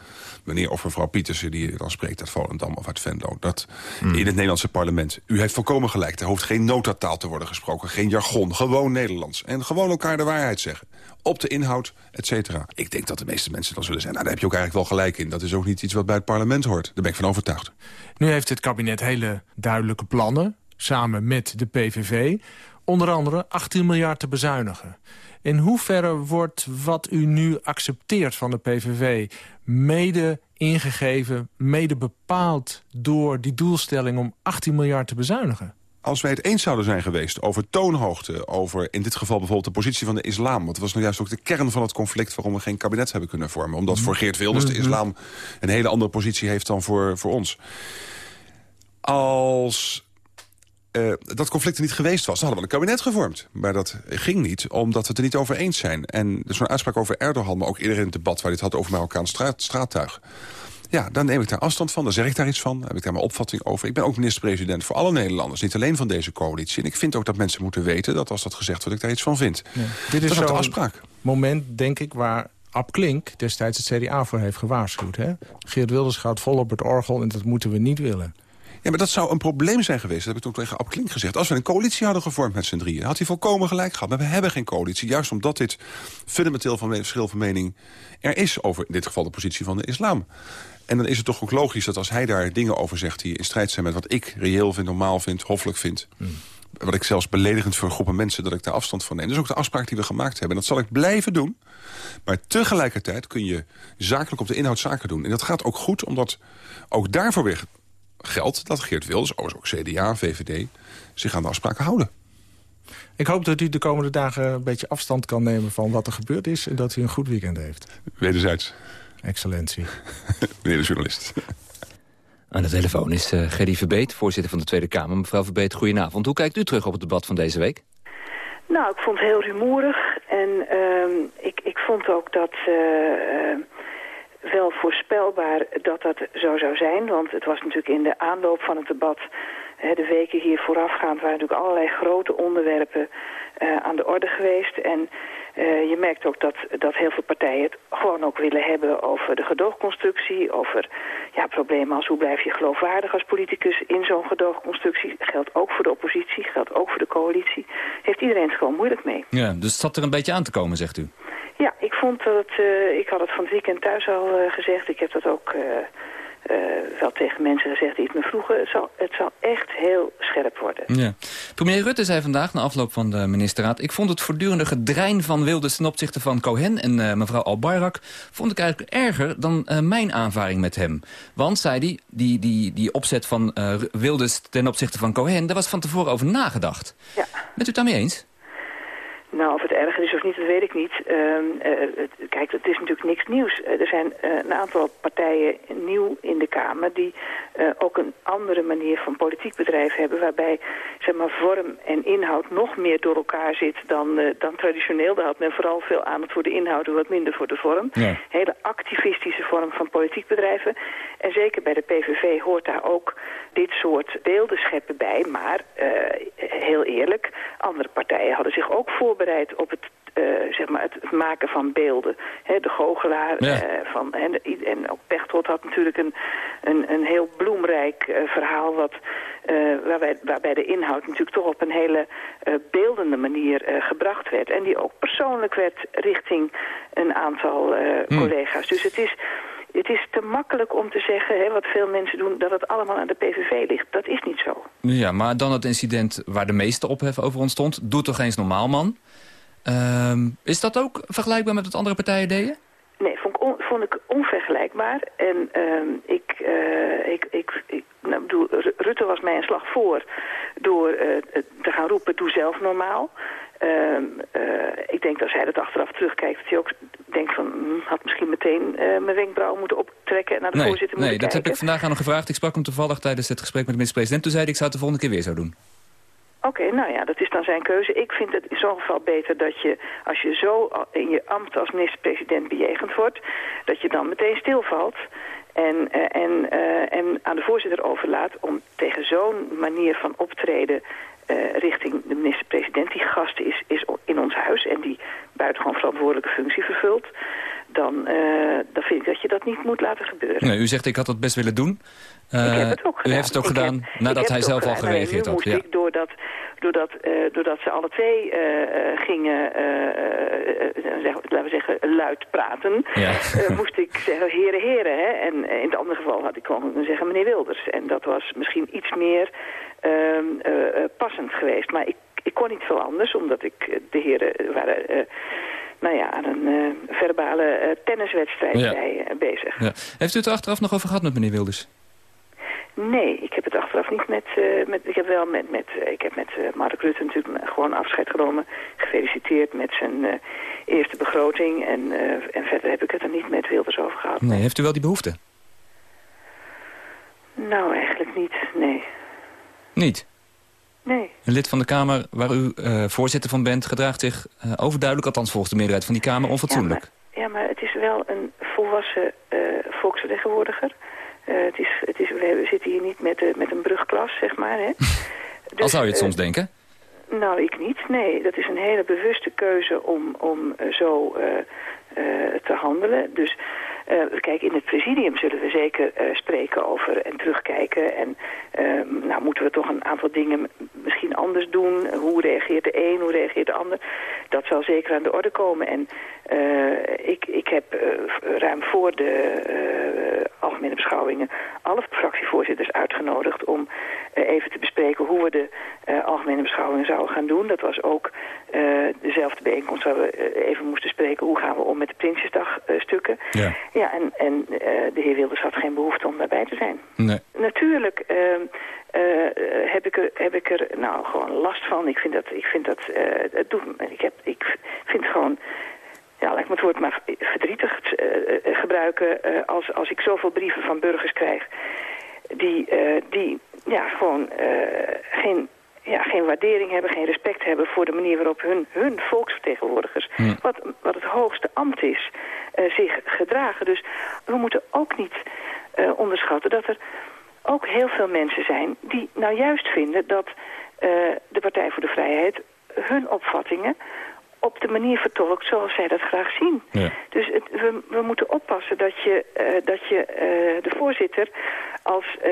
meneer of mevrouw Pietersen die dan spreekt uit Volendam of uit Venlo... dat Hmm. in het Nederlandse parlement... u heeft volkomen gelijk, er hoeft geen notataal te worden gesproken... geen jargon, gewoon Nederlands. En gewoon elkaar de waarheid zeggen. Op de inhoud, et cetera. Ik denk dat de meeste mensen dan zullen zijn... nou, daar heb je ook eigenlijk wel gelijk in. Dat is ook niet iets wat bij het parlement hoort. Daar ben ik van overtuigd. Nu heeft het kabinet hele duidelijke plannen, samen met de PVV. Onder andere 18 miljard te bezuinigen. In hoeverre wordt wat u nu accepteert van de PVV... mede ingegeven, mede bepaald door die doelstelling... om 18 miljard te bezuinigen? Als wij het eens zouden zijn geweest over toonhoogte... over in dit geval bijvoorbeeld de positie van de islam... want dat was nou juist ook de kern van het conflict... waarom we geen kabinet hebben kunnen vormen. Omdat voor Geert Wilders de Mhm. islam een hele andere positie heeft dan voor, voor ons. Als eh, dat conflict er niet geweest was, dan hadden we een kabinet gevormd. Maar dat ging niet, omdat we het er niet over eens zijn. En zo'n uitspraak over Erdogan, maar ook eerder in het debat... waar dit had over Marokkaans straat, straattuig... Ja, dan neem ik daar afstand van, dan zeg ik daar iets van. Dan heb ik daar mijn opvatting over. Ik ben ook minister-president voor alle Nederlanders, niet alleen van deze coalitie. En ik vind ook dat mensen moeten weten dat als dat gezegd wordt... ik daar iets van vind. Dit dat is de zo'n afspraak. moment, denk ik, waar Ab Klink destijds het CDA voor heeft gewaarschuwd. Hè? Geert Wilders gaat vol op het orgel en dat moeten we niet willen. Ja, maar dat zou een probleem zijn geweest. Dat heb ik ook tegen Ab Klink gezegd. Als we een coalitie hadden gevormd met z'n drieën... had hij volkomen gelijk gehad. Maar we hebben geen coalitie. Juist omdat dit fundamenteel van verschil van mening er is... over in dit geval de positie van de islam. En dan is het toch ook logisch dat als hij daar dingen over zegt... die in strijd zijn met wat ik reëel vind, normaal vind, hoffelijk vind... wat ik zelfs beledigend voor groepen mensen... dat ik daar afstand van neem. Dat is ook de afspraak die we gemaakt hebben. En dat zal ik blijven doen. Maar tegelijkertijd kun je zakelijk op de inhoud zaken doen. En dat gaat ook goed, omdat ook daarvoor weer geldt... dat Geert Wilders, overigens ook CDA, VVD... zich aan de afspraken houden. Ik hoop dat u de komende dagen een beetje afstand kan nemen van wat er gebeurd is... en dat u een goed weekend heeft. Wederzijds. Excellentie. Meneer de journalist. Aan de telefoon is uh, Gerry Verbeet, voorzitter van de Tweede Kamer. Mevrouw Verbeet, goedenavond. Hoe kijkt u terug op het debat van deze week? Nou, ik vond het heel rumoerig. En uh, ik, ik vond ook dat uh, uh, wel voorspelbaar dat dat zo zou zijn. Want het was natuurlijk in de aanloop van het debat... de weken hier voorafgaand waren natuurlijk allerlei grote onderwerpen uh, aan de orde geweest. En uh, je merkt ook dat, dat heel veel partijen het gewoon ook willen hebben over de gedoogconstructie. Over ja, problemen als hoe blijf je geloofwaardig als politicus in zo'n gedoogconstructie. Geldt ook voor de oppositie, geldt ook voor de coalitie. Heeft iedereen het gewoon moeilijk mee. Ja, dus het zat er een beetje aan te komen, zegt u? Vond dat het, uh, ik had het van het weekend thuis al uh, gezegd. Ik heb dat ook uh, wel tegen mensen gezegd die het me vroegen. Het zal, het zal echt heel scherp worden. Ja. Premier Rutte zei vandaag na afloop van de ministerraad... ik vond het voortdurende gedrein van Wilders ten opzichte van Cohen en mevrouw Al-Bayrak... vond ik eigenlijk erger dan mijn aanvaring met hem. Want, zei hij, die, die, die opzet van Wilders ten opzichte van Cohen... daar was van tevoren over nagedacht. Ja. Bent u het daarmee eens? Nou, of het erger is of niet, dat weet ik niet. Ehm, eh, het- kijk, het is natuurlijk niks nieuws. Eh, er zijn eh, een aantal partijen nieuw in de Kamer... die ook een andere manier van politiek bedrijf hebben... waarbij zeg maar, vorm en inhoud nog meer door elkaar zit dan, dan traditioneel. Daar had men vooral veel aandacht voor de inhoud en wat minder voor de vorm. Ja. Hele activistische vorm van politiek bedrijven. En zeker bij de PVV hoort daar ook dit soort beelden scheppen bij. Maar heel eerlijk, andere partijen hadden zich ook voorbereid op het, eh, zeg maar het, maken van beelden. De goochelaar Ja. eh, van, en, en ook Pechtold had natuurlijk een, een, een heel bloemrijk eh, verhaal... Wat, waarbij, waarbij de inhoud natuurlijk toch op een hele beeldende manier gebracht werd. En die ook persoonlijk werd richting een aantal Hmm. collega's. Dus het is... Het is te makkelijk om te zeggen, hè, wat veel mensen doen, dat het allemaal aan de PVV ligt. Dat is niet zo. Ja, maar dan het incident waar de meeste ophef over ontstond. Doe toch eens normaal, man. Ehm, is dat ook vergelijkbaar met wat andere partijen deden? Nee, vond ik, on- vond ik onvergelijkbaar. En ehm, ik, eh, ik, ik, ik nou, bedoel, Ru- Rutte was mij een slag voor door eh, te gaan roepen, doe zelf normaal. Ehm, eh, ik denk dat als hij dat achteraf terugkijkt, dat hij ook denkt van, hm, had misschien meteen eh, mijn wenkbrauwen moeten optrekken en naar de Nee, voorzitter nee moeten dat heb ik vandaag aan hem gevraagd. Ik sprak hem toevallig tijdens het gesprek met de minister-president. Toen zei hij, ik zou het de volgende keer weer zo doen. Oké, nou ja, dat is dan zijn keuze. Ik vind het in zo'n geval beter dat je, als je zo in je ambt als minister-president bejegend wordt, dat je dan meteen stilvalt en, eh, en, eh, en aan de voorzitter overlaat om tegen zo'n manier van optreden eh, richting de minister-president, die gast is, is in ons huis en die buitengewoon verantwoordelijke functie vervult, dan, eh, dan vind ik dat je dat niet moet laten gebeuren. Nee, u zegt, ik had dat best willen doen. Eh, Ik heb het ook U gedaan. heeft het ook Ik gedaan heb- nadat hij zelf al gedaan. Gereageerd had. Ja. ik, doordat, doordat, eh, doordat ze alle twee eh, eh, gingen, zeg- laten we zeggen, luid praten, Ja. moest ik zeggen, heren, heren. Hè? En in het andere geval had ik gewoon kunnen zeggen, meneer Wilders. En dat was misschien iets meer ehm, eh, eh, passend geweest. Maar ik, ik kon niet veel anders, omdat ik, de heren waren... nou ja, aan een verbale tenniswedstrijd Ja. bij, bezig. Ja. Heeft u het er achteraf nog over gehad met meneer Wilders? Nee, ik heb het achteraf niet met... eh, met ik heb wel met, met, eh, ik heb met eh, Mark Rutte natuurlijk gewoon afscheid genomen. Gefeliciteerd met zijn eh, eerste begroting. En, en verder heb ik het er niet met Wilders over gehad. Nee, heeft u wel die behoefte? Nou, eigenlijk niet. Nee. Niet? Nee. Een lid van de Kamer waar u voorzitter van bent... gedraagt zich overduidelijk, althans volgens de meerderheid van die Kamer, onfatsoenlijk. Ja, maar het is wel een volwassen volksvertegenwoordiger. Eh, het is, het is, we zitten hier niet met, eh, met een brugklas, zeg maar. Hè. Al zou je het eh, soms denken. Nou, ik niet. Nee, dat is een hele bewuste keuze om, om zo te handelen. Dus kijk, in het presidium zullen we zeker spreken over en terugkijken. En eh, nou moeten we toch een aantal dingen misschien anders doen. Hoe reageert de een, hoe reageert de ander? Dat zal zeker aan de orde komen. En ik, ik heb ruim voor de algemene beschouwingen alle fractievoorzitters uitgenodigd om eh, even te bespreken hoe we de eh, algemene beschouwingen zouden gaan doen. Dat was ook eh, dezelfde bijeenkomst waar we even moesten spreken hoe gaan we om met de Prinsjesdagstukken. Ja. Ja, en, en de heer Wilders had geen behoefte om daarbij te zijn. Nee. Natuurlijk heb, ik er, heb ik er nou gewoon last van. Ik vind dat, ik vind dat, het doet, ik, heb, ik vind gewoon, ja, laat ik me het woord maar verdrietig eh, eh, gebruiken eh, als, als ik zoveel brieven van burgers krijg die, die ja, gewoon geen, ja, geen waardering hebben, geen respect hebben voor de manier waarop hun, hun volksvertegenwoordigers, Hm. wat, wat het hoogste ambt is, zich gedragen. Dus we moeten ook niet onderschatten dat er ook heel veel mensen zijn die nou juist vinden dat de Partij voor de Vrijheid hun opvattingen op de manier vertolkt zoals zij dat graag zien. Dus het, we, we moeten oppassen dat je, eh, dat je eh, de voorzitter als eh,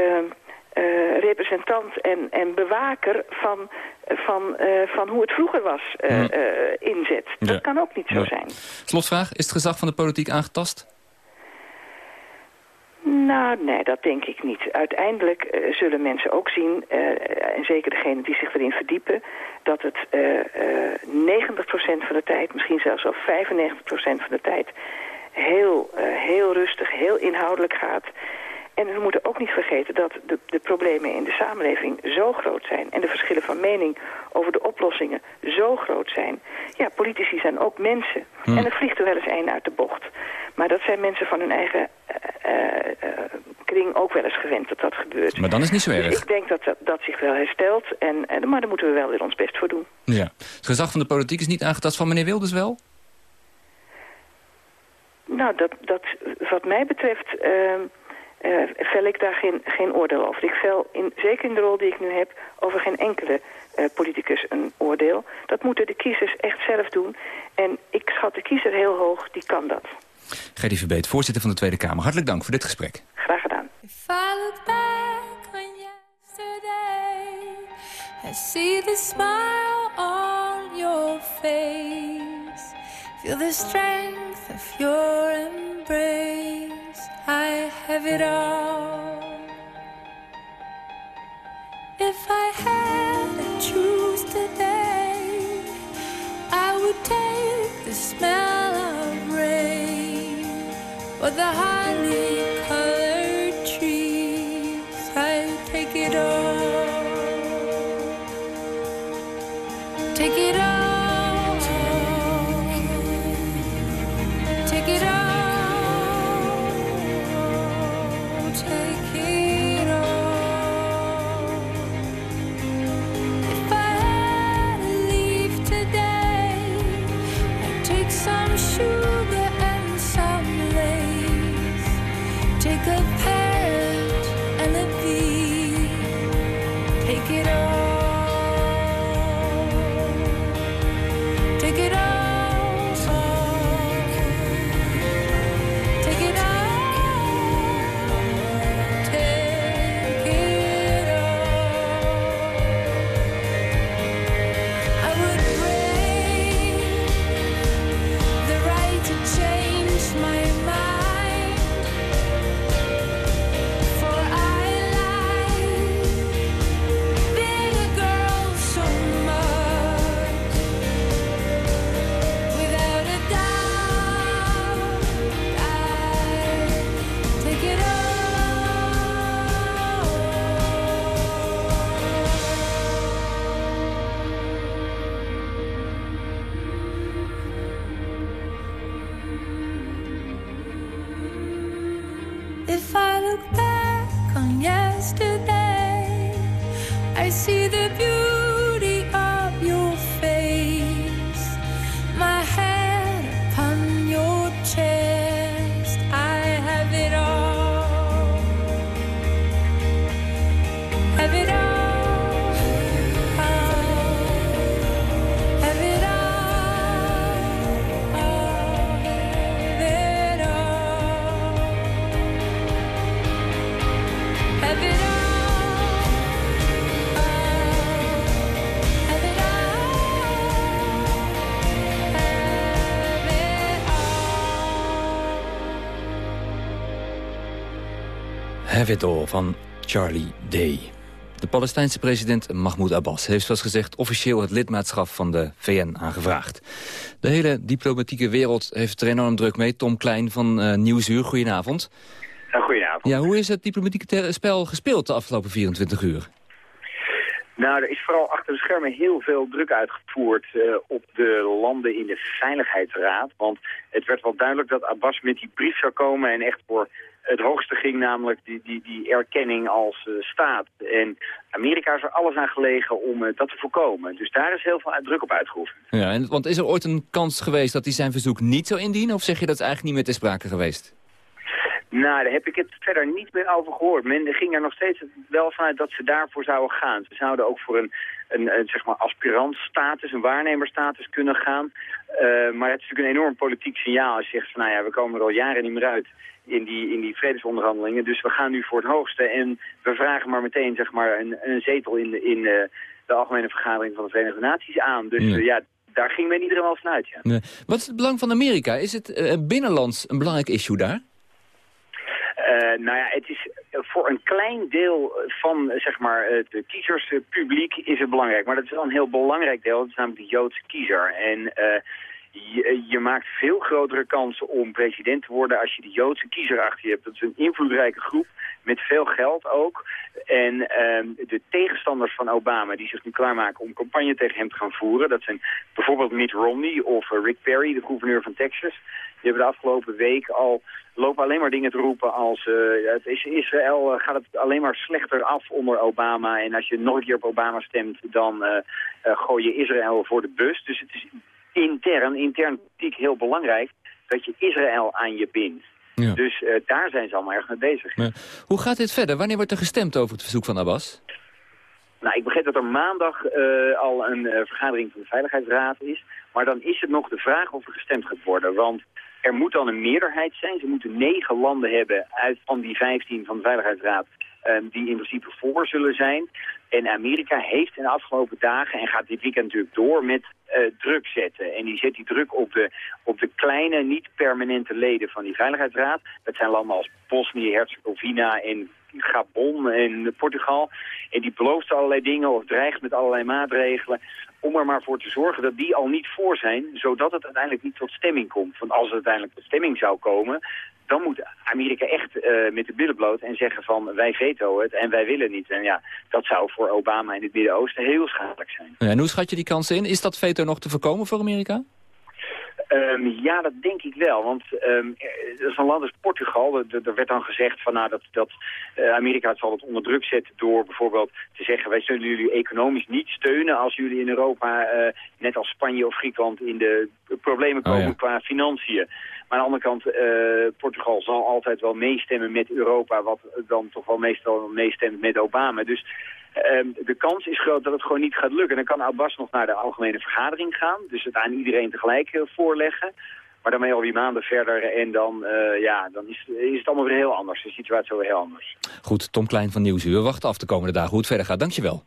eh, representant en, en bewaker van, van, eh, van hoe het vroeger was eh, Hmm. eh, inzet. Dat Ja. kan ook niet zo Ja. zijn. Slotvraag, is het gezag van de politiek aangetast? Nou, nee, dat denk ik niet. Uiteindelijk eh, zullen mensen ook zien, eh, en zeker degenen die zich erin verdiepen, dat het eh eh 90% van de tijd, misschien zelfs wel 95% van de tijd, heel, heel rustig, heel inhoudelijk gaat. En we moeten ook niet vergeten dat de, de problemen in de samenleving zo groot zijn... en de verschillen van mening over de oplossingen zo groot zijn. Ja, politici zijn ook mensen. Hm. En er vliegt er wel eens een uit de bocht. Maar dat zijn mensen van hun eigen kring ook wel eens gewend dat dat gebeurt. Maar dan is het niet zo Dus erg. ik denk dat, dat dat zich wel herstelt. En, en, maar daar moeten we wel weer ons best voor doen. Ja. Het gezag van de politiek is niet aangetast van meneer Wilders wel? Nou, dat, dat, wat mij betreft eh, vel ik daar geen, geen oordeel over. Ik vel, in, zeker in de rol die ik nu heb, over geen enkele eh, politicus een oordeel. Dat moeten de kiezers echt zelf doen. En ik schat de kiezer heel hoog, die kan dat. Gerdy Verbeet, voorzitter van de Tweede Kamer. Hartelijk dank voor dit gesprek. Graag gedaan. If I look back on yesterday, I see the smile on your face. Feel the strength of your embrace. I have it all. If I had Have it all van Charlie Day. De Palestijnse president Mahmoud Abbas heeft zoals gezegd officieel het lidmaatschap van de VN aangevraagd. De hele diplomatieke wereld heeft er enorm druk mee. Tom Klein van eh, Nieuwsuur, goedenavond. Goedenavond. Ja, hoe is het diplomatieke spel gespeeld de afgelopen 24 uur? Nou, er is vooral achter de schermen heel veel druk uitgevoerd eh, op de landen in de Veiligheidsraad. Want het werd wel duidelijk dat Abbas met die brief zou komen en echt voor het hoogste ging, namelijk die, die, die erkenning als eh, staat. En Amerika is er alles aan gelegen om eh, dat te voorkomen. Dus daar is heel veel druk op uitgeoefend. Ja, en, want is er ooit een kans geweest dat hij zijn verzoek niet zou indienen? Of zeg je dat is eigenlijk niet meer ter sprake geweest? Nou, daar heb ik het verder niet meer over gehoord. Men ging er nog steeds wel vanuit dat ze daarvoor zouden gaan. Ze zouden ook voor een, een, een zeg maar aspirantstatus, een waarnemerstatus kunnen gaan. Eh, maar het is natuurlijk een enorm politiek signaal als je zegt van nou ja, we komen er al jaren niet meer uit in die, in die vredesonderhandelingen. Dus we gaan nu voor het hoogste en we vragen maar meteen zeg maar een, een zetel in, de, in eh, de Algemene Vergadering van de Verenigde Naties aan. Dus Ja. eh, ja, daar ging men iedereen wel vanuit, ja. Nee. Wat is het belang van Amerika? Is het binnenlands een belangrijk issue daar? Eh, nou ja, het is voor een klein deel van zeg maar, het kiezerspubliek is het belangrijk. Maar dat is wel een heel belangrijk deel, dat is namelijk de Joodse kiezer. En eh, je, je maakt veel grotere kansen om president te worden als je de Joodse kiezer achter je hebt. Dat is een invloedrijke groep. met veel geld ook. En ehm, de tegenstanders van Obama die zich nu klaarmaken om campagne tegen hem te gaan voeren... dat zijn bijvoorbeeld Mitt Romney of eh, Rick Perry, de gouverneur van Texas. Die hebben de afgelopen week al lopen alleen maar dingen te roepen als... eh, het is Israël eh, gaat het alleen maar slechter af onder Obama... en als je nog een keer op Obama stemt, dan eh, gooi je Israël voor de bus. Dus het is intern, intern politiek heel belangrijk dat je Israël aan je bindt. Ja. Dus daar zijn ze allemaal erg mee bezig. Maar hoe gaat dit verder? Wanneer wordt er gestemd over het verzoek van Abbas? Nou, ik begreep dat er maandag al een vergadering van de Veiligheidsraad is. Maar dan is het nog de vraag of er gestemd gaat worden. Want er moet dan een meerderheid zijn. Ze moeten negen landen hebben uit van die vijftien van de Veiligheidsraad... eh, die in principe voor zullen zijn. En Amerika heeft in de afgelopen dagen, en gaat dit weekend natuurlijk door, met eh, druk zetten. En die zet die druk op de, op de kleine, niet permanente leden van die Veiligheidsraad. Dat zijn landen als Bosnië, Herzegovina en Gabon en Portugal. En die belooft allerlei dingen of dreigt met allerlei maatregelen om er maar voor te zorgen dat die al niet voor zijn, zodat het uiteindelijk niet tot stemming komt. Want als het uiteindelijk tot stemming zou komen, dan moet Amerika echt eh, met de billen bloot en zeggen van wij veto het en wij willen niet. En ja, dat zou voor Obama in het Midden-Oosten heel schadelijk zijn. En hoe schat je die kansen in? Is dat veto nog te voorkomen voor Amerika? Ehm, ja, dat denk ik wel. Want ehm, er is een land als Portugal. Er, er werd dan gezegd van, nou, dat, dat eh, Amerika het zal het onder druk zetten door bijvoorbeeld te zeggen... wij zullen jullie economisch niet steunen als jullie in Europa, eh, net als Spanje of Griekenland, in de problemen Oh, komen ja. qua financiën. Maar aan de andere kant, eh, Portugal zal altijd wel meestemmen met Europa, wat dan toch wel meestal meestemt met Obama. Dus Ehm, de kans is groot dat het gewoon niet gaat lukken. Dan kan Abbas nog naar de algemene vergadering gaan. Dus het aan iedereen tegelijk eh, voorleggen. Maar dan ben je alweer maanden verder en dan, eh, ja, dan is, is het allemaal weer heel anders. De situatie weer heel anders. Goed, Tom Klein van Nieuwsuur. We wachten af de komende dagen hoe het verder gaat. Dankjewel.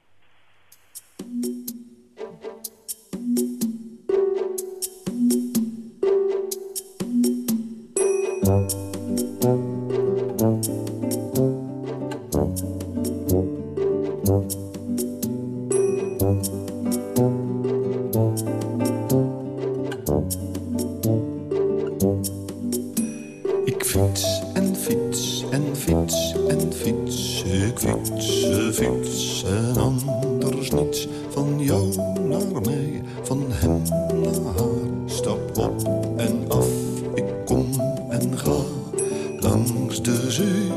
De zee,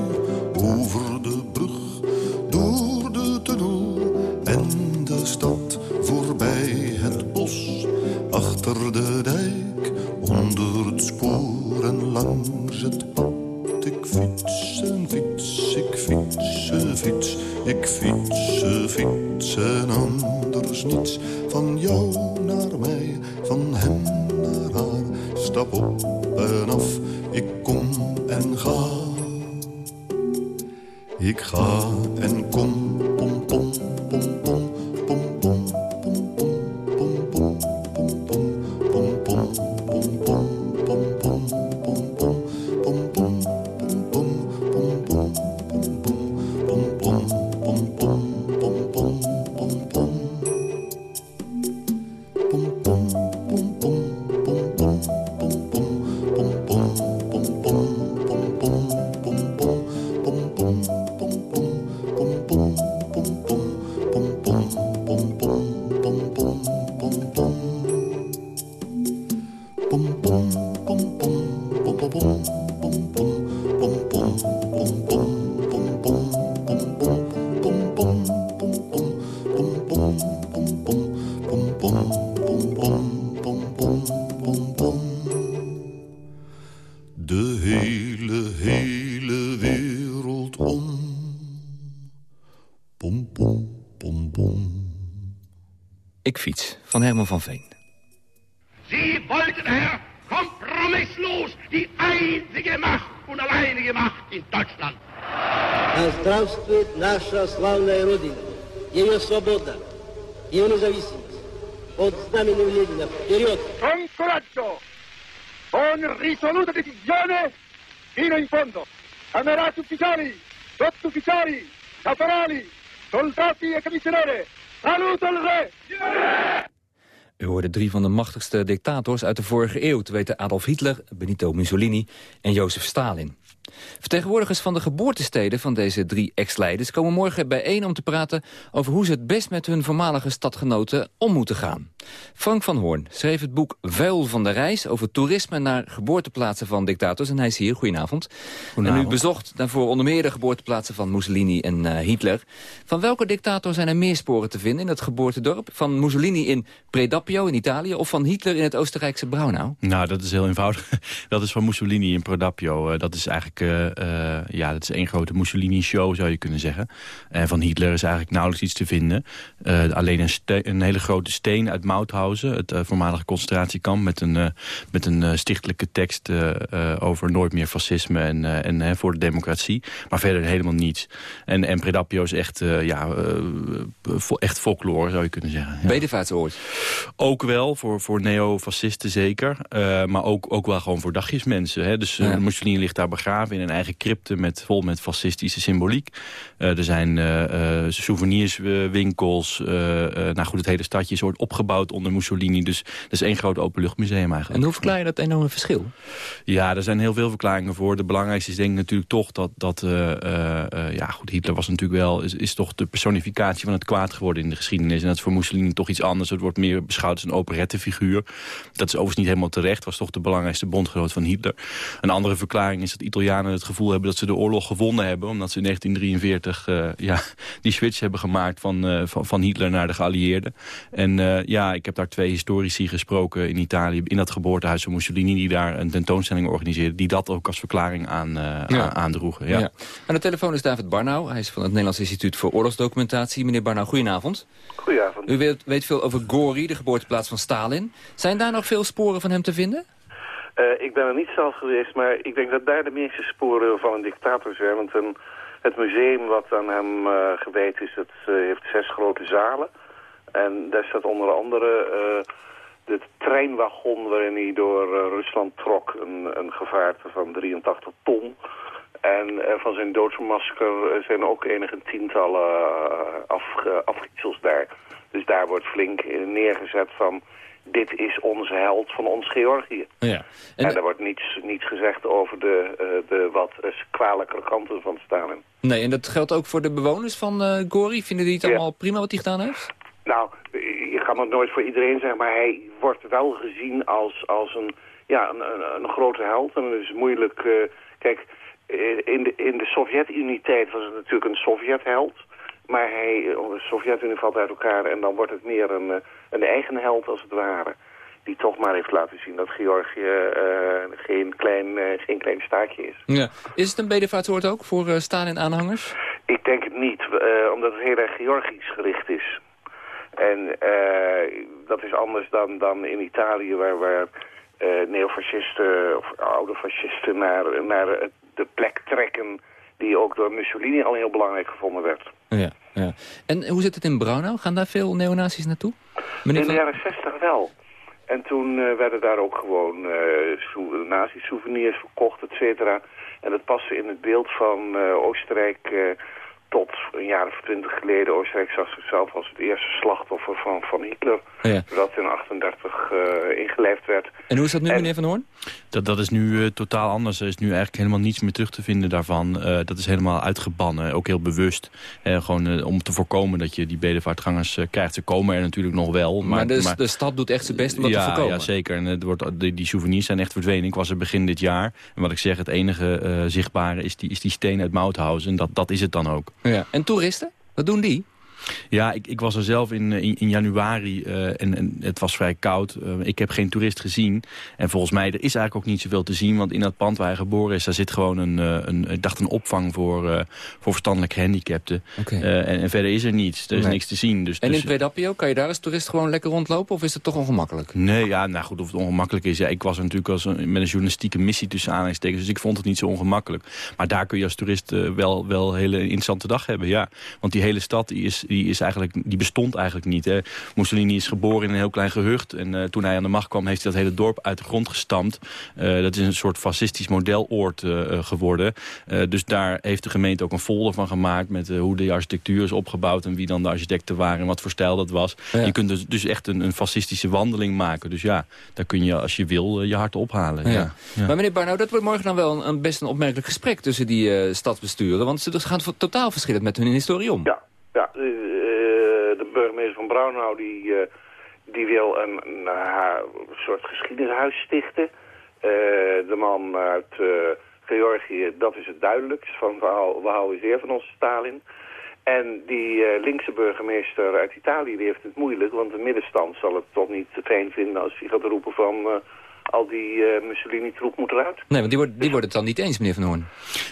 Herman van Veen. Sie wollten, Herr, kompromisslos die einzige Macht und alleinige Macht in Deutschland. Да здравствует наша славная Родина, ее свобода, ее независимость. Под знаменем Ленина вперед! Con coraggio, con risoluta decisione, fino in fondo. Camerati ufficiali, sottufficiali, caporali, soldati e commissioneri, saluto il re! U hoorde drie van de machtigste dictators uit de vorige eeuw... te weten Adolf Hitler, Benito Mussolini en Jozef Stalin. Vertegenwoordigers van de geboortesteden van deze drie ex-leiders... komen morgen bijeen om te praten over hoe ze het best met hun voormalige stadgenoten om moeten gaan. Frank van Hoorn schreef het boek Vuil van de Reis... over toerisme naar geboorteplaatsen van dictators. En hij is hier, goedenavond. En u bezocht daarvoor onder meer de geboorteplaatsen van Mussolini en eh, Hitler. Van welke dictator zijn er meer sporen te vinden in het geboortedorp? Van Mussolini in Predappio in Italië of van Hitler in het Oostenrijkse Braunau? Nou, dat is heel eenvoudig. Dat is van Mussolini in Predappio. Eh, dat is eigenlijk eh, eh, ja, dat is één grote Mussolini-show, zou je kunnen zeggen. En van Hitler is eigenlijk nauwelijks iets te vinden. Eh, alleen een, een hele grote steen uit Mauthausen, het voormalige concentratiekamp... met een, met een stichtelijke tekst over nooit meer fascisme en, en voor de democratie. Maar verder helemaal niets. En, en Predappio is echt, ja, echt folklore, zou je kunnen zeggen. Ja. Bedevaartsoord. Ook wel, voor, voor neofascisten zeker. Maar ook, ook wel gewoon voor dagjesmensen. Hè? Dus Ja. Mussolini ligt daar begraven in een eigen crypte... Met, vol met fascistische symboliek. Eh, er zijn eh, souvenirswinkels. nou goed, het hele stadje is wordt opgebouwd onder Mussolini. Dus dat is één groot openluchtmuseum eigenlijk. En hoe verklaar je dat enorme verschil? Ja, er zijn heel veel verklaringen voor. De belangrijkste is denk ik natuurlijk toch dat... dat ja, goed, Hitler was natuurlijk wel... Is, is toch de personificatie van het kwaad geworden in de geschiedenis. En dat is voor Mussolini toch iets anders. Het wordt meer beschouwd als een operettefiguur. Dat is overigens niet helemaal terecht. Was toch de belangrijkste bondgenoot van Hitler. Een andere verklaring is dat Italianen het gevoel hebben... dat ze de oorlog gewonnen hebben. Omdat ze in 1943 eh, ja, die switch hebben gemaakt van, eh, van, van Hitler naar de geallieerden. En eh, ja, ik heb daar twee historici gesproken in Italië... in dat geboortehuis van Mussolini... die daar een tentoonstelling organiseerden... die dat ook als verklaring aan, eh, Ja. aan- aandroegen. Ja. Ja. Aan de telefoon is David Barnau. Hij is van het Nederlands Instituut voor Oorlogsdocumentatie. Meneer Barnau, goedenavond. Goedenavond. U weet, weet veel over Gori, de geboorteplaats van Stalin. Zijn daar nog veel sporen van hem te vinden? Eh, ik ben er niet zelf geweest, maar ik denk dat daar de meeste sporen van een dictator zijn. Want een, het museum wat aan hem eh, gewijd is, het eh, heeft zes grote zalen. En daar staat onder andere de treinwagon waarin hij door Rusland trok. Een, een gevaarte van 83 ton. En eh, van zijn doodsmasker zijn ook enige tientallen afgietsels daar. Dus daar wordt flink in neergezet van... dit is onze held van ons Georgië. Ja. En, er wordt niets, niets gezegd over de, eh, de wat eh, kwalijkere kanten van Stalin. Nee, en dat geldt ook voor de bewoners van eh, Gori. Vinden die het allemaal prima wat hij gedaan heeft? Nou, je kan het nooit voor iedereen zeggen, maar hij wordt wel gezien als, als een, ja, een, een, een grote held. En het is moeilijk... kijk, in de, in de Sovjet-Unie-tijd was het natuurlijk een Sovjet-held. Maar hij, eh, de Sovjet-Unie valt uit elkaar en dan wordt het meer een, eh, een eigen held als het ware. Die toch maar heeft laten zien dat Georgië eh, geen, klein, eh, geen klein staatje is. Ja. Is het een bedevaartsoord ook voor eh, Stalin-aanhangers? Ik denk het niet, omdat het heel erg Georgisch gericht is. En dat is anders dan, dan in Italië, waar, waar neofascisten of oude fascisten naar, naar de plek trekken die ook door Mussolini al heel belangrijk gevonden werd. Ja, ja. En hoe zit het in Braunau? Gaan daar veel neonazis naartoe? Meneer in de jaren 60 wel. En toen eh, werden daar ook gewoon eh sou- nazi-souvenirs verkocht, et cetera. En dat paste in het beeld van eh, Oostenrijk tot een jaar of twintig geleden. Oostenrijk zag zichzelf als het eerste slachtoffer van, van Hitler. Ja. Dat in 38 eh ingelijfd werd. En hoe is dat nu, meneer Van Hoorn? Dat, dat is nu eh, totaal anders. Er is nu eigenlijk helemaal niets meer terug te vinden daarvan. Eh, dat is helemaal uitgebannen, ook heel bewust. Eh, gewoon om te voorkomen dat je die bedevaartgangers krijgt. Ze komen er natuurlijk nog wel. Maar, Maar, de, de stad doet echt zijn best om dat ja, te voorkomen. Ja, zeker. En het wordt, die, die souvenirs zijn echt verdwenen. Ik was er begin dit jaar. En wat ik zeg, het enige eh, zichtbare is die, is die steen uit Mauthausen. En dat, dat is het dan ook. Ja. En toeristen? Wat doen die? Ja, ik, ik was er zelf in, in, in januari eh, en, en het was vrij koud. Eh, ik heb geen toerist gezien. En volgens mij, er is eigenlijk ook niet zoveel te zien. Want in dat pand waar hij geboren is, daar zit gewoon een, eh, een, ik dacht een opvang voor, eh, voor verstandelijk gehandicapten. Eh, en, en verder is er niets. Er is Nee. niks te zien. Dus, En dus- in Predappio, kan je daar als toerist gewoon lekker rondlopen? Of is het toch ongemakkelijk? Nee, ja, nou goed, of het ongemakkelijk is. Ja, ik was er natuurlijk als een, met een journalistieke missie tussen aanhalingstekens. Dus ik vond het niet zo ongemakkelijk. Maar daar kun je als toerist eh, wel, wel een hele interessante dag hebben, ja. Want die hele stad die is, die, is eigenlijk, die bestond eigenlijk niet. Hè. Mussolini is geboren in een heel klein gehucht. En eh, toen hij aan de macht kwam, heeft hij dat hele dorp uit de grond gestampt. Eh, dat is een soort fascistisch modeloord eh, eh, geworden. Eh, dus daar heeft de gemeente ook een folder van gemaakt... met hoe de architectuur is opgebouwd en wie dan de architecten waren... en wat voor stijl dat was. Je kunt dus, dus echt een, een fascistische wandeling maken. Dus ja, daar kun je als je wil je hart ophalen. Ja. Ja. Maar meneer Barnau, dat wordt morgen dan wel een, een best een opmerkelijk gesprek tussen die eh, stadsbesturen. Want ze gaan voor- totaal verschillend met hun historie om. Ja, ja eh, de burgemeester van Braunau die, eh, die wil een, een, eh, soort geschiedenishuis stichten. Eh, de man uit eh, Georgië, dat is het duidelijkst. Van we hou- we houden zeer van onze Stalin. En die eh, linkse burgemeester uit Italië die heeft het moeilijk, want de middenstand zal het toch niet fijn vinden als hij gaat roepen van eh, al die eh, Mussolini-troep moet eruit. Nee, want die, wordt, die worden het dan niet eens, meneer Van Hoorn.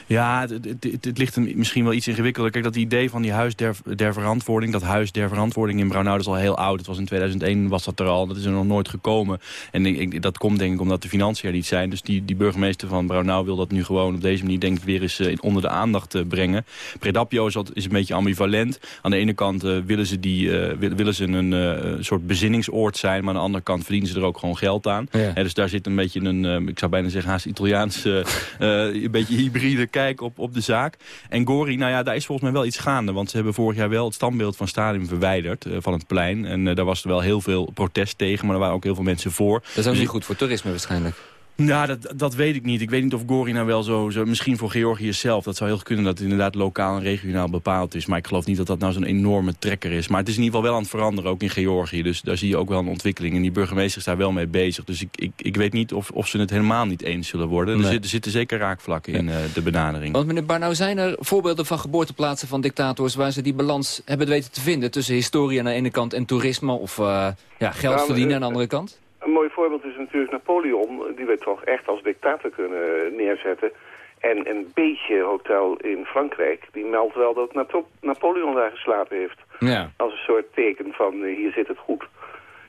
Ja, het, het, het- het ligt misschien wel iets ingewikkelder. Kijk, dat idee van die huis der, der verantwoording... dat huis der verantwoording in Braunau dat is al heel oud. Het was in 2001 was dat er al. Dat is er nog nooit gekomen. En ik, ik- dat komt denk ik omdat de financiën er niet zijn. Dus die, die burgemeester van Braunau wil dat nu gewoon op deze manier... denk ik weer eens eh, in- onder de aandacht eh, brengen. Predapio is, is een beetje ambivalent. Aan de ene kant willen ze, die, willen, willen ze een eh, soort bezinningsoord zijn... maar aan de andere kant verdienen ze er ook gewoon geld aan. Ja. Dus daar zit een beetje een, eh, ik zou bijna zeggen haast Italiaans... eh, eh, een beetje hybride kijk op, op de zaak. En Gori, nou ja, daar is volgens mij wel iets gaande. Want ze hebben vorig jaar wel het standbeeld van Stadium verwijderd... van het plein. En daar was er wel heel veel protest tegen, maar er waren ook heel veel mensen voor. Dat is ook Dus niet goed voor toerisme waarschijnlijk. Nou, dat, dat weet ik niet. Ik weet niet of Gori nou wel zo, zo... Misschien voor Georgië zelf. Dat zou heel goed kunnen dat het inderdaad lokaal en regionaal bepaald is. Maar ik geloof niet dat dat nou zo'n enorme trekker is. Maar het is in ieder geval wel aan het veranderen, ook in Georgië. Dus daar zie je ook wel een ontwikkeling. En die burgemeester is daar wel mee bezig. Dus ik, ik, ik weet niet of, of ze het helemaal niet eens zullen worden. Er, Nee. zitten, er zitten zeker raakvlakken in eh, de benadering. Want meneer Barnau, zijn er voorbeelden van geboorteplaatsen van dictators... waar ze die balans hebben weten te vinden tussen historie aan de ene kant... en toerisme of eh, ja, geld Nou, verdienen eh, aan de andere kant? Een mooi voorbeeld is natuurlijk Napoleon, die we toch echt als dictator kunnen neerzetten. En een beetje hotel in Frankrijk, die meldt wel dat Napoleon daar geslapen heeft. Ja. Als een soort teken van eh, hier zit het goed.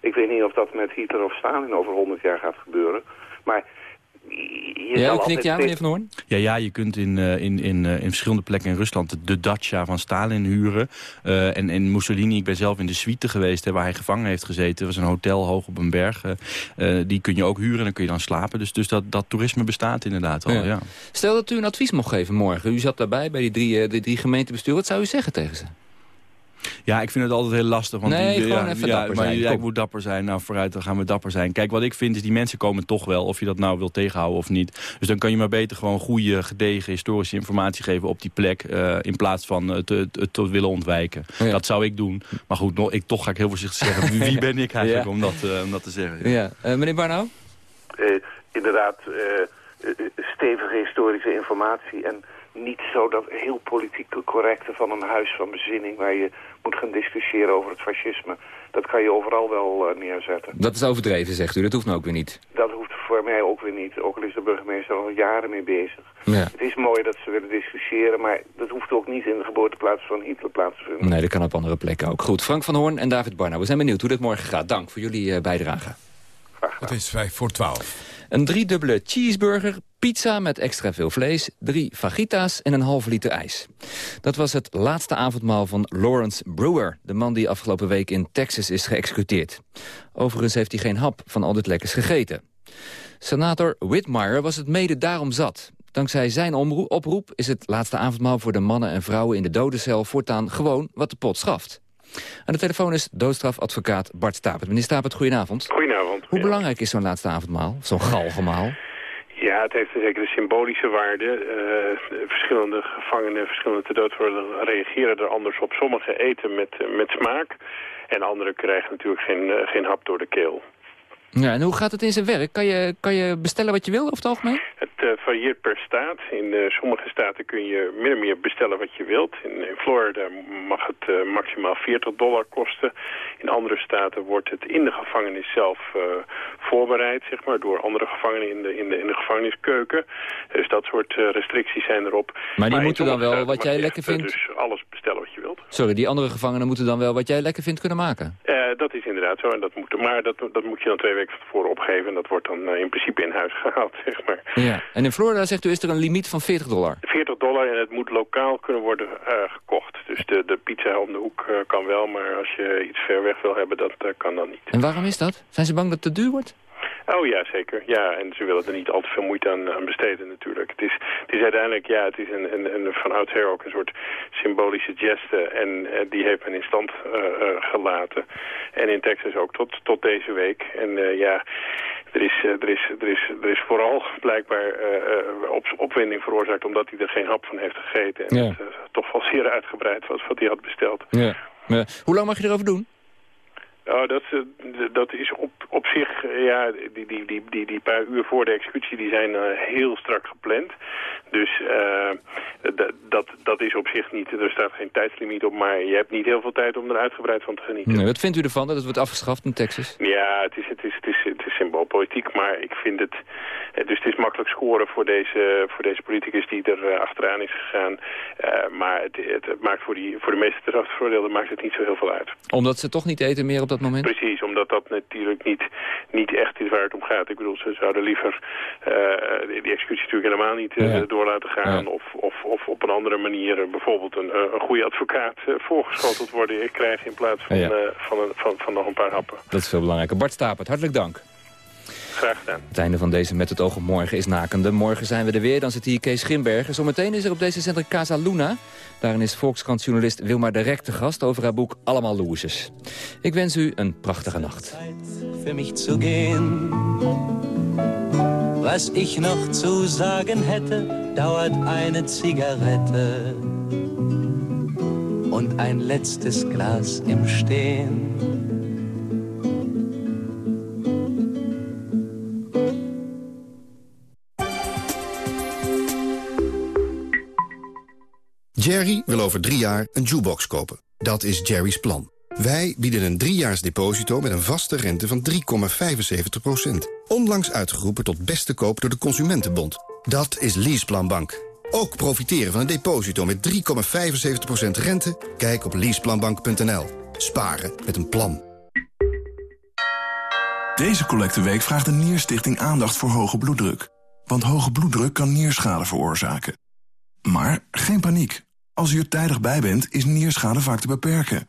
Ik weet niet of dat met Hitler of Stalin over 100 jaar gaat gebeuren. Maar je Ja, knikt ja, meneer Van Hoorn? Ja, ja, je kunt in, eh, in, in, eh, in verschillende plekken in Rusland de dacha van Stalin huren. Eh, en, en Mussolini, ik ben zelf in de suite geweest hè, waar hij gevangen heeft gezeten. Dat was een hotel hoog op een berg. die kun je ook huren en dan kun je dan slapen. Dus, dus dat, dat toerisme bestaat inderdaad al, Ja. ja. Stel dat u een advies mocht geven morgen. U zat daarbij bij die drie, die drie gemeentebesturen. Wat zou u zeggen tegen ze? Ja, ik vind het altijd heel lastig. Want Nee, die, gewoon ja, even ja, dapper maar zijn. ja, ik moet dapper zijn. Nou, vooruit, dan gaan we dapper zijn. Kijk, wat ik vind is, die mensen komen toch wel. Of je dat nou wil tegenhouden of niet. Dus dan kan je maar beter gewoon goede, gedegen historische informatie geven op die plek. eh, in plaats van het te, te, te willen ontwijken. Dat zou ik doen. Maar goed, nog, ik, toch ga ik heel voorzichtig zeggen. Wie, ben ik eigenlijk Ja. om, dat, eh, om dat te zeggen? Ja. Eh, meneer Barnau? inderdaad stevige historische informatie en niet zo dat heel politiek correcte van een huis van bezinning waar je moet gaan discussiëren over het fascisme. Dat kan je overal wel eh, neerzetten. Dat is overdreven, zegt u. Dat hoeft nou ook weer niet. Dat hoeft voor mij ook weer niet, ook al is de burgemeester al jaren mee bezig. Ja. Het is mooi dat ze willen discussiëren, maar dat hoeft ook niet in de geboorteplaats van Hitler plaats te vinden. Nee, dat kan op andere plekken ook. Goed, Frank van Hoorn en David Barnau. We zijn benieuwd hoe dit morgen gaat. Dank voor jullie eh, bijdrage. Het is vijf voor twaalf. Een driedubbele cheeseburger, pizza met extra veel vlees... drie fajitas en een halve liter ijs. Dat was het laatste avondmaal van Lawrence Brewer... de man die afgelopen week in Texas is geëxecuteerd. Overigens heeft hij geen hap van al dit lekkers gegeten. Senator Whitmire was het mede daarom zat. Dankzij zijn oproep is het laatste avondmaal voor de mannen en vrouwen in de dodencel voortaan gewoon wat de pot schaft. Aan de telefoon is doodstrafadvocaat Bart Stapert. Meneer Stapert, goedenavond. Goedenavond. Hoe belangrijk is zo'n laatste avondmaal? Zo'n galgemaal? Ja, het heeft een zekere symbolische waarde. Eh, verschillende gevangenen, verschillende te dood worden, reageren er anders op. Sommigen eten met, met smaak en anderen krijgen natuurlijk geen, eh, geen hap door de keel. Ja, en hoe gaat het in zijn werk? Kan je, kan je bestellen wat je wil over het algemeen? Het eh, varieert per staat. In eh, sommige staten kun je min of meer bestellen wat je wilt. In, in Florida mag het eh, maximaal 40 dollar kosten. In andere staten wordt het in de gevangenis zelf voorbereid, zeg maar, door andere gevangenen in de, in de, in de gevangeniskeuken. Dus dat soort restricties zijn erop. Maar die moeten dan wel wat jij lekker vindt? Dus alles bestellen wat je wilt. Sorry, die andere gevangenen moeten dan wel wat jij lekker vindt kunnen maken? Dat is inderdaad zo. En dat moet, maar dat, dat moet je dan twee weken van tevoren opgeven. En dat wordt dan eh, in principe in huis gehaald, zeg maar. Ja. En in Florida zegt u is er een limiet van 40 dollar? 40 dollar en het moet lokaal kunnen worden eh, gekocht. Dus de, de pizza om de hoek eh, kan wel, maar als je iets ver weg wil hebben, dat kan dan niet. En waarom is dat? Zijn ze bang dat het te duur wordt? Oh ja, zeker. Ja, en ze willen er niet al te veel moeite aan, aan besteden natuurlijk. Het is, het is uiteindelijk, ja, het is een, een, een, van oudsher ook een soort symbolische geste. En eh, die heeft men in stand eh, eh, gelaten. En in Texas ook tot, tot deze week. En eh, ja, er is, eh, er, is, er, is, er is vooral blijkbaar eh, eh, op, opwinding veroorzaakt omdat hij er geen hap van heeft gegeten. En Ja. het eh, toch wel zeer uitgebreid was wat hij had besteld. Ja. Hoe lang mag je erover doen? Oh, dat, eh, dat is op, op zich, eh, ja, die, die, die, die, die paar uur voor de executie, die zijn eh, heel strak gepland. Dus dat, dat is op zich niet, er staat geen tijdslimiet op, maar je hebt niet heel veel tijd om er uitgebreid van te genieten. Nee, wat vindt u ervan dat het wordt afgeschaft in Texas? Ja, het is, het is, het is, het is symboolpolitiek, maar ik vind het... Dus het is makkelijk scoren voor deze, voor deze politicus die er achteraan is gegaan. Maar het, het, maakt voor, die, voor de meeste terugveroordeelden maakt het niet zo heel veel uit. Omdat ze toch niet eten meer op dat moment? Precies, omdat dat natuurlijk niet, niet echt is waar het om gaat. Ik bedoel, ze zouden liever eh, die executie natuurlijk helemaal niet eh, Ja. door laten gaan. Of, of, of op een andere manier eh, bijvoorbeeld een, een goede advocaat voorgeschoteld worden krijgen in plaats van, Ja. van, een, van, van nog een paar happen. Dat is veel belangrijker. Bart Stapert, hartelijk dank. Graag gedaan. Het einde van deze Met het oog op morgen is nakende. Morgen zijn we er weer, dan zit hier Kees Grimbergen. Zometeen is er op deze zender Casa Luna. Daarin is Volkskrant-journalist Wilmar de Rek te gast... over haar boek Allemaal Losers. Ik wens u een prachtige nacht. für mich zu gehen. Was ich noch zu sagen hätte, dauert eine Zigarette und ein letztes Glas im Stehen. Jerry wil over drie jaar een jukebox kopen. Dat is Jerry's plan. Wij bieden een driejaars deposito met een vaste rente van 3,75%. Onlangs uitgeroepen tot beste koop door de Consumentenbond. Dat is Leaseplan Bank. Ook profiteren van een deposito met 3,75% rente? Kijk op leaseplanbank.nl. Sparen met een plan. Deze collecteweek vraagt de Nierstichting aandacht voor hoge bloeddruk. Want hoge bloeddruk kan nierschade veroorzaken. Maar geen paniek. Als u er tijdig bij bent, is nierschade vaak te beperken.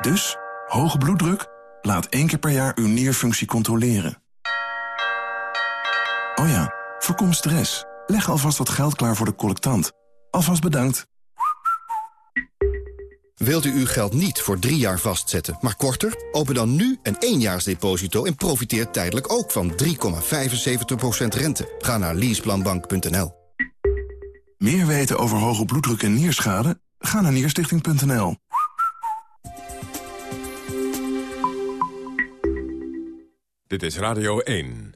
Dus, hoge bloeddruk? Laat één keer per jaar uw nierfunctie controleren. Oh ja, voorkom stress. Leg alvast wat geld klaar voor de collectant. Alvast bedankt. Wilt u uw geld niet voor drie jaar vastzetten, maar korter? Open dan nu een éénjaarsdeposito en profiteer tijdelijk ook van 3,75% rente. Ga naar leaseplanbank.nl. Meer weten over hoge bloeddruk en nierschade? Ga naar nierstichting.nl. Dit is Radio 1.